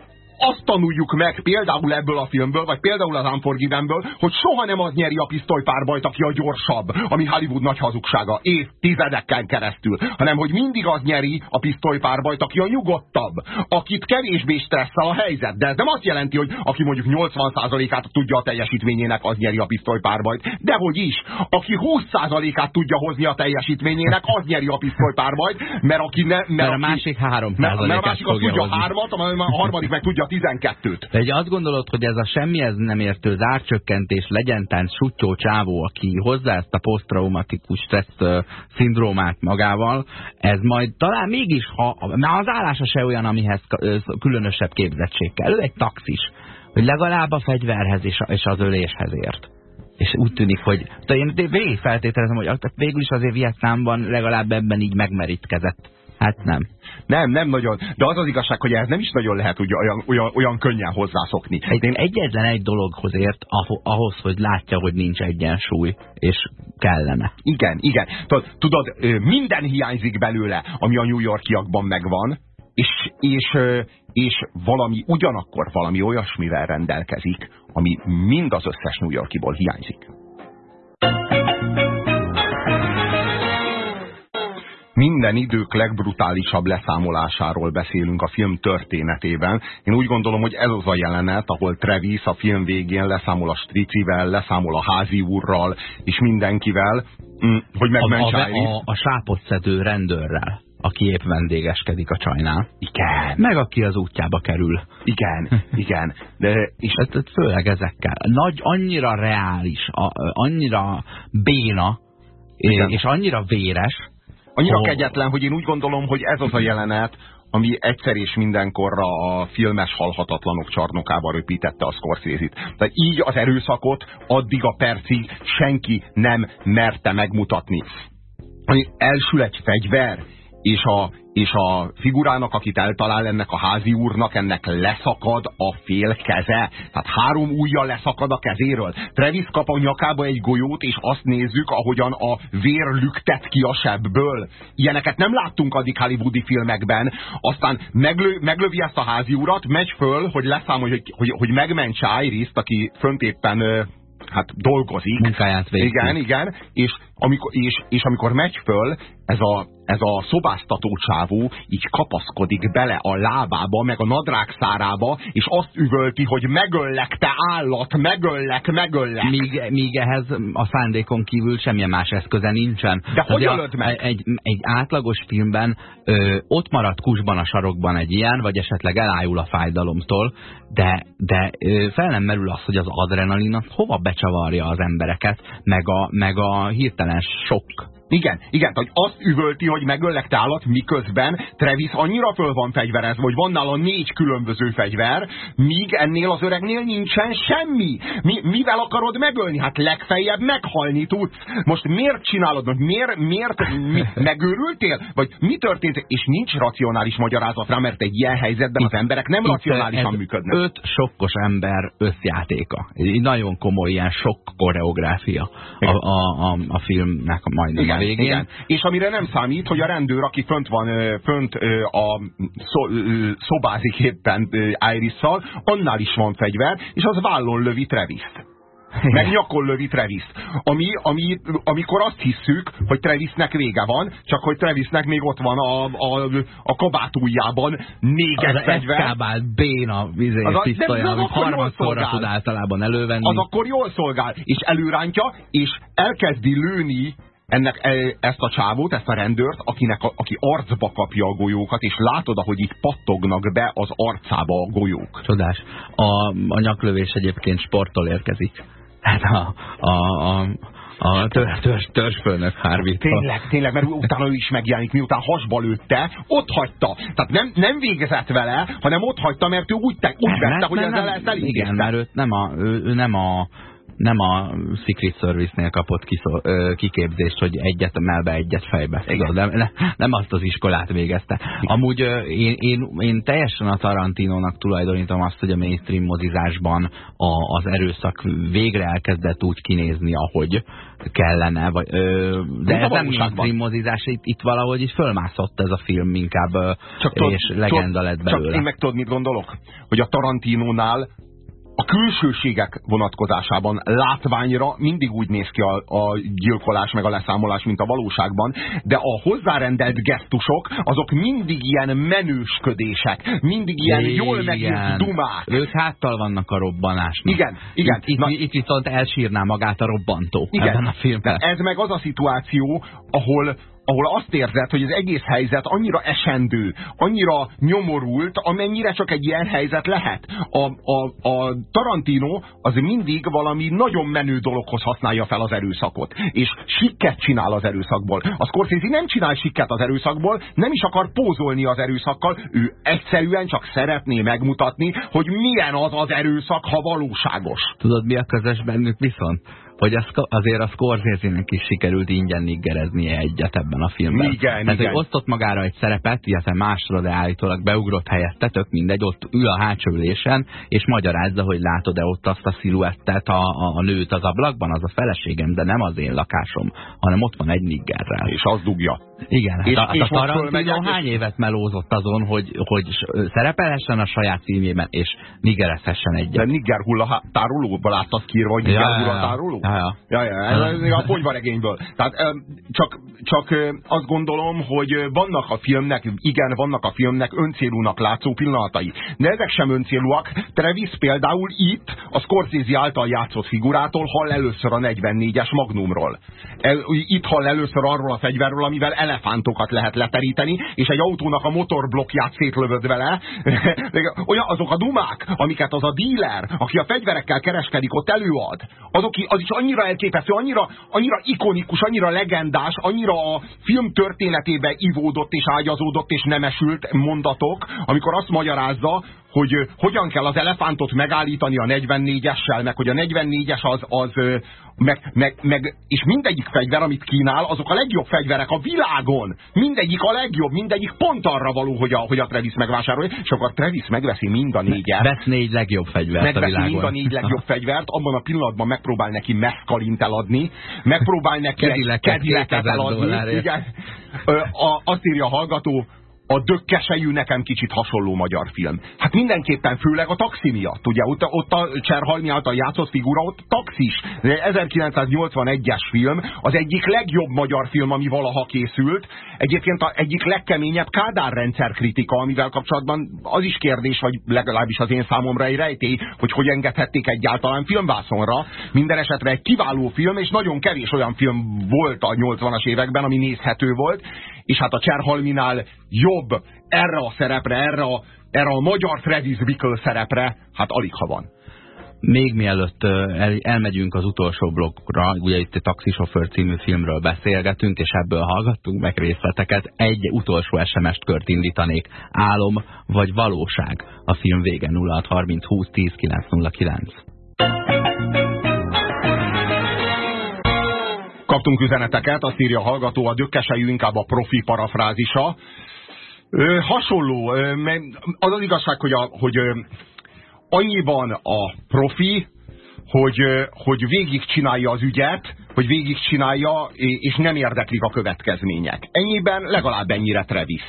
azt tanuljuk meg például ebből a filmből, vagy például az Unforgivenből, hogy soha nem az nyeri a pisztolypárbajt, aki a gyorsabb, ami Hollywood nagy hazugsága, évtizedekkel keresztül, hanem hogy mindig az nyeri a pisztolypárbajt, aki a nyugodtabb, akit kevésbé stresszel a helyzet. De ez nem azt jelenti, hogy aki mondjuk 80%-át tudja a teljesítményének, az nyeri a pisztolypárbajt. Dehogy is. Aki 20%-át tudja hozni a teljesítményének, az nyeri a pisztolypárbajt, mert aki ne, mert, mert a másik 3 mert, mert a másik azt tudja hozni. hármat, a harmadik meg tudja 12-t. De egy azt gondolod, hogy ez a semmihez nem értő zárcsökkentés legyen tánc sutyó csávó, aki hozzá ezt a posztraumatikus stressz szindrómát magával, ez majd talán mégis, ha, mert az állása se olyan, amihez különösebb képzettség kell. Ő egy taxis, hogy legalább a fegyverhez és, az öléshez ért. És úgy tűnik, hogy én végig feltételezem, hogy végül is azért Vietnámban legalább ebben így megmerítkezett. Hát nem. Nem, nem nagyon. De az az igazság, hogy ez nem is nagyon lehet ugye, olyan, olyan, olyan könnyen hozzászokni. Egy, egyetlen egy dologhoz ért ahhoz, hogy látja, hogy nincs egyensúly, és kellene. Igen, igen. Tudod, minden hiányzik belőle, ami a New Yorkiakban megvan, és, és, és valami, ugyanakkor valami olyasmivel rendelkezik, ami mind az összes New Yorkiból hiányzik. Minden idők legbrutálisabb leszámolásáról beszélünk a film történetében. Én úgy gondolom, hogy ez az a jelenet, ahol Travis a film végén leszámol a stricivel, leszámol a házi úrral, és mindenkivel, mm, hogy A, megmentse a, Iris. a, a sápot szedő rendőrrel, aki épp vendégeskedik a csajnál. Igen, Meg aki az útjába kerül. igen, igen. De, és Ez, ez főleg ezekkel. Nagy, annyira reális, a, annyira béna, Igen. és annyira véres, annyira Hol- kegyetlen, hogy én úgy gondolom, hogy ez az a jelenet, ami egyszer és mindenkorra a filmes halhatatlanok csarnokába röpítette a Scorsese-t. Tehát így az erőszakot addig a percig senki nem merte megmutatni. Ami elsül egy fegyver, és a, és a figurának, akit eltalál ennek a házi úrnak, ennek leszakad a fél keze. Tehát három ujja leszakad a kezéről. Travis kap a nyakába egy golyót, és azt nézzük, ahogyan a vér lüktet ki a sebből. Ilyeneket nem láttunk addig hollywoodi filmekben. Aztán meglő, meglövi ezt a házi urat, megy föl, hogy leszámolja, hogy, hogy, hogy megmentse Iris-t, aki fönt éppen hát dolgozik. Munkáját végzi. Igen, igen, és amikor, és, és amikor megy föl, ez a, ez a szobáztató csávó így kapaszkodik bele a lábába, meg a nadrág szárába, és azt üvölti, hogy megöllek, te állat, megöllek, megöllek. míg, míg ehhez a szándékon kívül semmilyen más eszköze nincsen. De hogy ölöd meg? Egy, egy átlagos filmben ö, ott marad kusban a sarokban egy ilyen, vagy esetleg elájul a fájdalomtól, de, de ö, fel nem merül az, hogy az adrenalin az hova becsavarja az embereket, meg a, meg a hirtelen sok. Igen, igen, hogy azt üvölti, hogy megöllek te állat, miközben Travis annyira föl van fegyverezve, hogy van nála négy különböző fegyver, míg ennél az öregnél nincsen semmi. Mi, mivel akarod megölni? Hát legfeljebb meghalni tudsz. Most miért csinálod? Most Miért, miért mi, megőrültél? Vagy mi történt? És nincs racionális magyarázat rá, mert egy ilyen helyzetben az emberek nem racionálisan működnek. Öt sokkos ember összjátéka. Egy nagyon komoly ilyen sok koreográfia a, a, a, a filmnek majdnem a végén. Igen. És amire nem számít, hogy a rendőr, aki fönt van, fönt a szó, szobázik éppen Iris-szal, annál is van fegyver, és az vállon lövi Travis-t. Meg nyakon lövi travis ami, ami, amikor azt hisszük, hogy Travisnek vége van, csak hogy Travisnek még ott van a, a, a kabátújjában még egy Az fegyver. eszkábált béna vizé, Az a- pisztolya, az amit harmadszorra tud általában elővenni. az akkor jól szolgál, és előrántja, és elkezdi lőni ennek, e, ezt a csávót, ezt a rendőrt, akinek a, aki arcba kapja a golyókat, és látod, ahogy itt pattognak be az arcába a golyók. Csodás. A, a nyaklövés egyébként sporttól érkezik. Hát a, a, a, a törzs, törzs, törzsfőnök Harvey. Tényleg, tényleg, mert utána ő is megjelenik, miután hasba lőtte, ott hagyta. Tehát nem, nem végezett vele, hanem ott hagyta, mert ő úgy, te, úgy vette, hogy ezzel ezt Igen, elintézte. mert őt nem a, ő, ő nem a nem a Secret Service-nél kapott kiszol, ö, kiképzést, hogy egyet melbe, egyet fejbe. Tudod, nem, ne- nem azt az iskolát végezte. Amúgy ö, én, én, én teljesen a Tarantinónak tulajdonítom azt, hogy a mainstream mozizásban a, az erőszak végre elkezdett úgy kinézni, ahogy kellene. Vagy, ö, de ez nem mainstream mozizás, itt, itt valahogy így fölmászott ez a film, inkább Csak és legenda tudod- lett Csak belőle. én meg tudod, mit gondolok? Hogy a Tarantinónál a külsőségek vonatkozásában látványra mindig úgy néz ki a, a gyilkolás meg a leszámolás, mint a valóságban, de a hozzárendelt gesztusok, azok mindig ilyen menősködések, mindig ilyen jól megírt Igen. dumák. Ők háttal vannak a robbanásnak. Igen, igen. Itt, Na- itt viszont elsírná magát a robbantó Igen, ebben a filmben. de ez meg az a szituáció, ahol, ahol azt érzed, hogy az egész helyzet annyira esendő, annyira nyomorult, amennyire csak egy ilyen helyzet lehet. A, a, a Tarantino az mindig valami nagyon menő dologhoz használja fel az erőszakot, és sikket csinál az erőszakból. A Scorsese nem csinál sikket az erőszakból, nem is akar pózolni az erőszakkal, ő egyszerűen csak szeretné megmutatni, hogy milyen az az erőszak, ha valóságos. Tudod, mi a közös bennük viszont? Hogy az, azért a Scorsese-nek is sikerült ingyen niggereznie egyet ebben a filmben. Igen, Tehát, igen. hogy osztott magára egy szerepet, illetve másra, de állítólag beugrott helyette, tök mindegy, ott ül a hátsó ülésen, és magyarázza, hogy látod-e ott azt a sziluettet, a, a, a nőt az ablakban, az a feleségem, de nem az én lakásom, hanem ott van egy niggerrel. És az dugja. Igen, És- és, hát a, és a Tarantino hány évet melózott azon, hogy, hogy szerepelhessen a saját filmjében, és nigerezhessen egyet. De nigger hullatárolóba láttad kiírva, hogy nigger Ja, ja, ja. hullatároló? Ja, ja. Ja, ja, ez, ez a ponyvaregényből. Tehát csak, csak azt gondolom, hogy vannak a filmnek, igen, vannak a filmnek öncélúnak látszó pillanatai. De ezek sem öncélúak. Travis például itt a Scorsese által játszott figurától hall először a 44-es Magnumról. Itt hall először arról a fegyverről, amivel elefántokat lehet leteríteni, és egy autónak a motorblokkját szétlövöd vele. Olyan azok a dumák, amiket az a díler, aki a fegyverekkel kereskedik, ott előad. Azok, az is annyira elképesztő, annyira, annyira ikonikus, annyira legendás, annyira a film történetébe ivódott és ágyazódott és nemesült mondatok, amikor azt magyarázza, hogy hogyan kell az elefántot megállítani a 44-essel, meg hogy a 44-es az, az meg, meg, meg, és mindegyik fegyver, amit kínál, azok a legjobb fegyverek a világon. Mindegyik a legjobb, mindegyik pont arra való, hogy a, hogy a Travis megvásárolja, és akkor Travis megveszi mind a négyet. Vesz négy legjobb fegyvert a Megveszi világon. mind a négy legjobb fegyvert, abban a pillanatban megpróbál neki meszkalint eladni, megpróbál neki kedileket 2000 eladni. Igen. A, azt írja a hallgató, a dökkesejű nekem kicsit hasonló magyar film. Hát mindenképpen, főleg a taxi miatt. Ugye ott, ott a Cserhalmi által játszott figura, ott taxis. 1981-es film, az egyik legjobb magyar film, ami valaha készült. Egyébként az egyik legkeményebb Kádár rendszer kritika, amivel kapcsolatban az is kérdés, vagy legalábbis az én számomra egy rejtély, hogy hogy engedhették egyáltalán filmvászonra. Minden esetre egy kiváló film, és nagyon kevés olyan film volt a 80-as években, ami nézhető volt, és hát a Cserhalminál jobb erre a szerepre, erre a, erre a magyar Freddy Bickle szerepre, hát alig ha van. Még mielőtt el, elmegyünk az utolsó blokkra, ugye itt a Taxisofőr című filmről beszélgetünk, és ebből hallgattunk meg részleteket, egy utolsó SMS-t kört indítanék. Álom vagy valóság? A film vége 0630 20 10 909. Kaptunk üzeneteket, azt írja a hallgató, a dökkesejű inkább a profi parafrázisa. Ö, hasonló, az az igazság, hogy, a, hogy annyiban a profi, hogy, hogy végigcsinálja az ügyet, hogy végigcsinálja, és nem érdeklik a következmények. Ennyiben legalább ennyire Travis,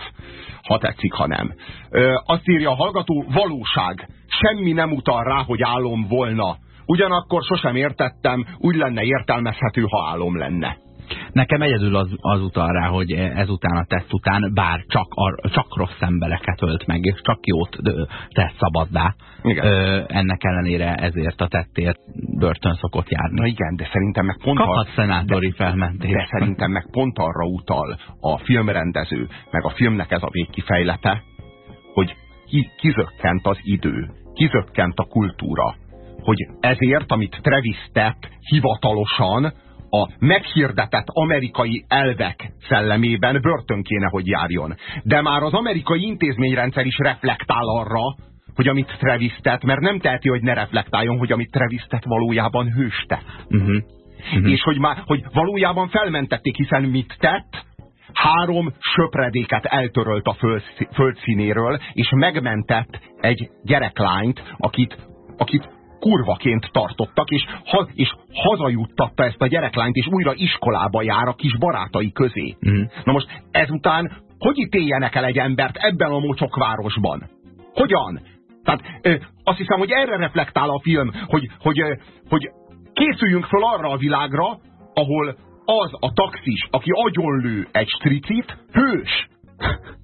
ha tetszik, ha nem. Ö, azt írja a hallgató, valóság. Semmi nem utal rá, hogy álom volna. Ugyanakkor sosem értettem, úgy lenne értelmezhető, ha álom lenne. Nekem egyedül az, az utal rá, hogy ezután a teszt után bár csak, a, csak rossz embereket ölt meg, és csak jót tesz szabaddá. Igen. Ö, ennek ellenére ezért a tettért börtön szokott járni. Na igen, de szerintem meg pont Kaphat szenátori de, felmentést. de szerintem meg pont arra utal a filmrendező, meg a filmnek ez a végkifejlete, hogy ki, kizökkent az idő, kizökkent a kultúra. Hogy ezért, amit Travis tett hivatalosan, a meghirdetett amerikai elvek szellemében börtön kéne, hogy járjon. De már az amerikai intézményrendszer is reflektál arra, hogy amit Travis tett, mert nem teheti, hogy ne reflektáljon, hogy amit Travis tett valójában hős tett. Uh -huh. Uh-huh. És hogy, már, hogy valójában felmentették, hiszen mit tett? Három söpredéket eltörölt a föld, földszínéről, és megmentett egy gyereklányt, akit, akit kurvaként tartottak, és, ha, és hazajuttatta ezt a gyereklányt, és újra iskolába jár a kis barátai közé. Uh-huh. Na most ezután hogy ítéljenek el egy embert ebben a mocsokvárosban? Hogyan? Tehát ö, azt hiszem, hogy erre reflektál a film, hogy, hogy, ö, hogy készüljünk fel arra a világra, ahol az a taxis, aki agyonlő egy stricit, hős.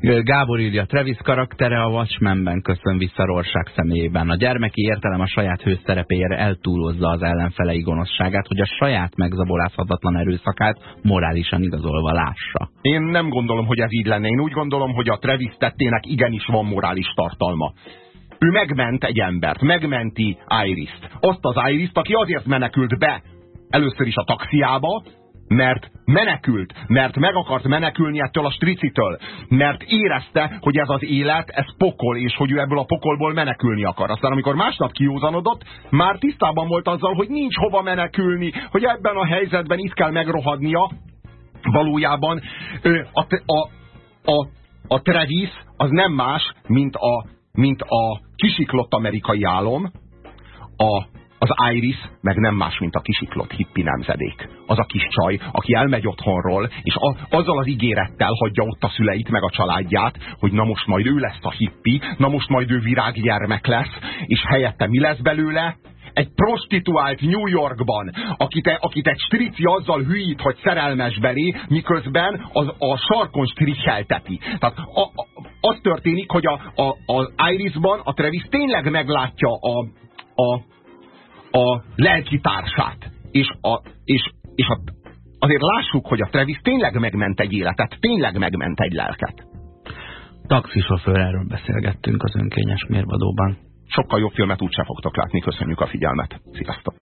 Gábor írja, Travis karaktere a Watchmenben köszön vissza Rorschach személyében. A gyermeki értelem a saját hőszerepéért eltúlozza az ellenfelei gonoszságát, hogy a saját megzabolázhatatlan erőszakát morálisan igazolva lássa. Én nem gondolom, hogy ez így lenne. Én úgy gondolom, hogy a Travis tettének igenis van morális tartalma. Ő megment egy embert, megmenti Iris-t. Azt az Iris-t, aki azért menekült be először is a taxiába, mert menekült, mert meg akart menekülni ettől a stricitől, mert érezte, hogy ez az élet, ez pokol, és hogy ő ebből a pokolból menekülni akar. Aztán amikor másnap kiúzanodott, már tisztában volt azzal, hogy nincs hova menekülni, hogy ebben a helyzetben itt kell megrohadnia, valójában a, a, a, a Travis az nem más, mint a, mint a kisiklott amerikai álom, a az Iris meg nem más, mint a kisiklott hippi nemzedék. Az a kis csaj, aki elmegy otthonról, és a, azzal az ígérettel hagyja ott a szüleit meg a családját, hogy na most majd ő lesz a hippi, na most majd ő virággyermek lesz, és helyette mi lesz belőle? egy prostituált New Yorkban, akit, akit egy strici azzal hülyít, hogy szerelmes belé, miközben az, a sarkon strichelteti. Tehát a, a, az történik, hogy a, a, az Irisban a Travis tényleg meglátja a, a a lelkitársát. És, a, és, és a, azért lássuk, hogy a Travis tényleg megment egy életet, tényleg megment egy lelket. Taxisofőr, beszélgettünk az önkényes mérvadóban. Sokkal jobb filmet úgysem fogtok látni. Köszönjük a figyelmet. Sziasztok!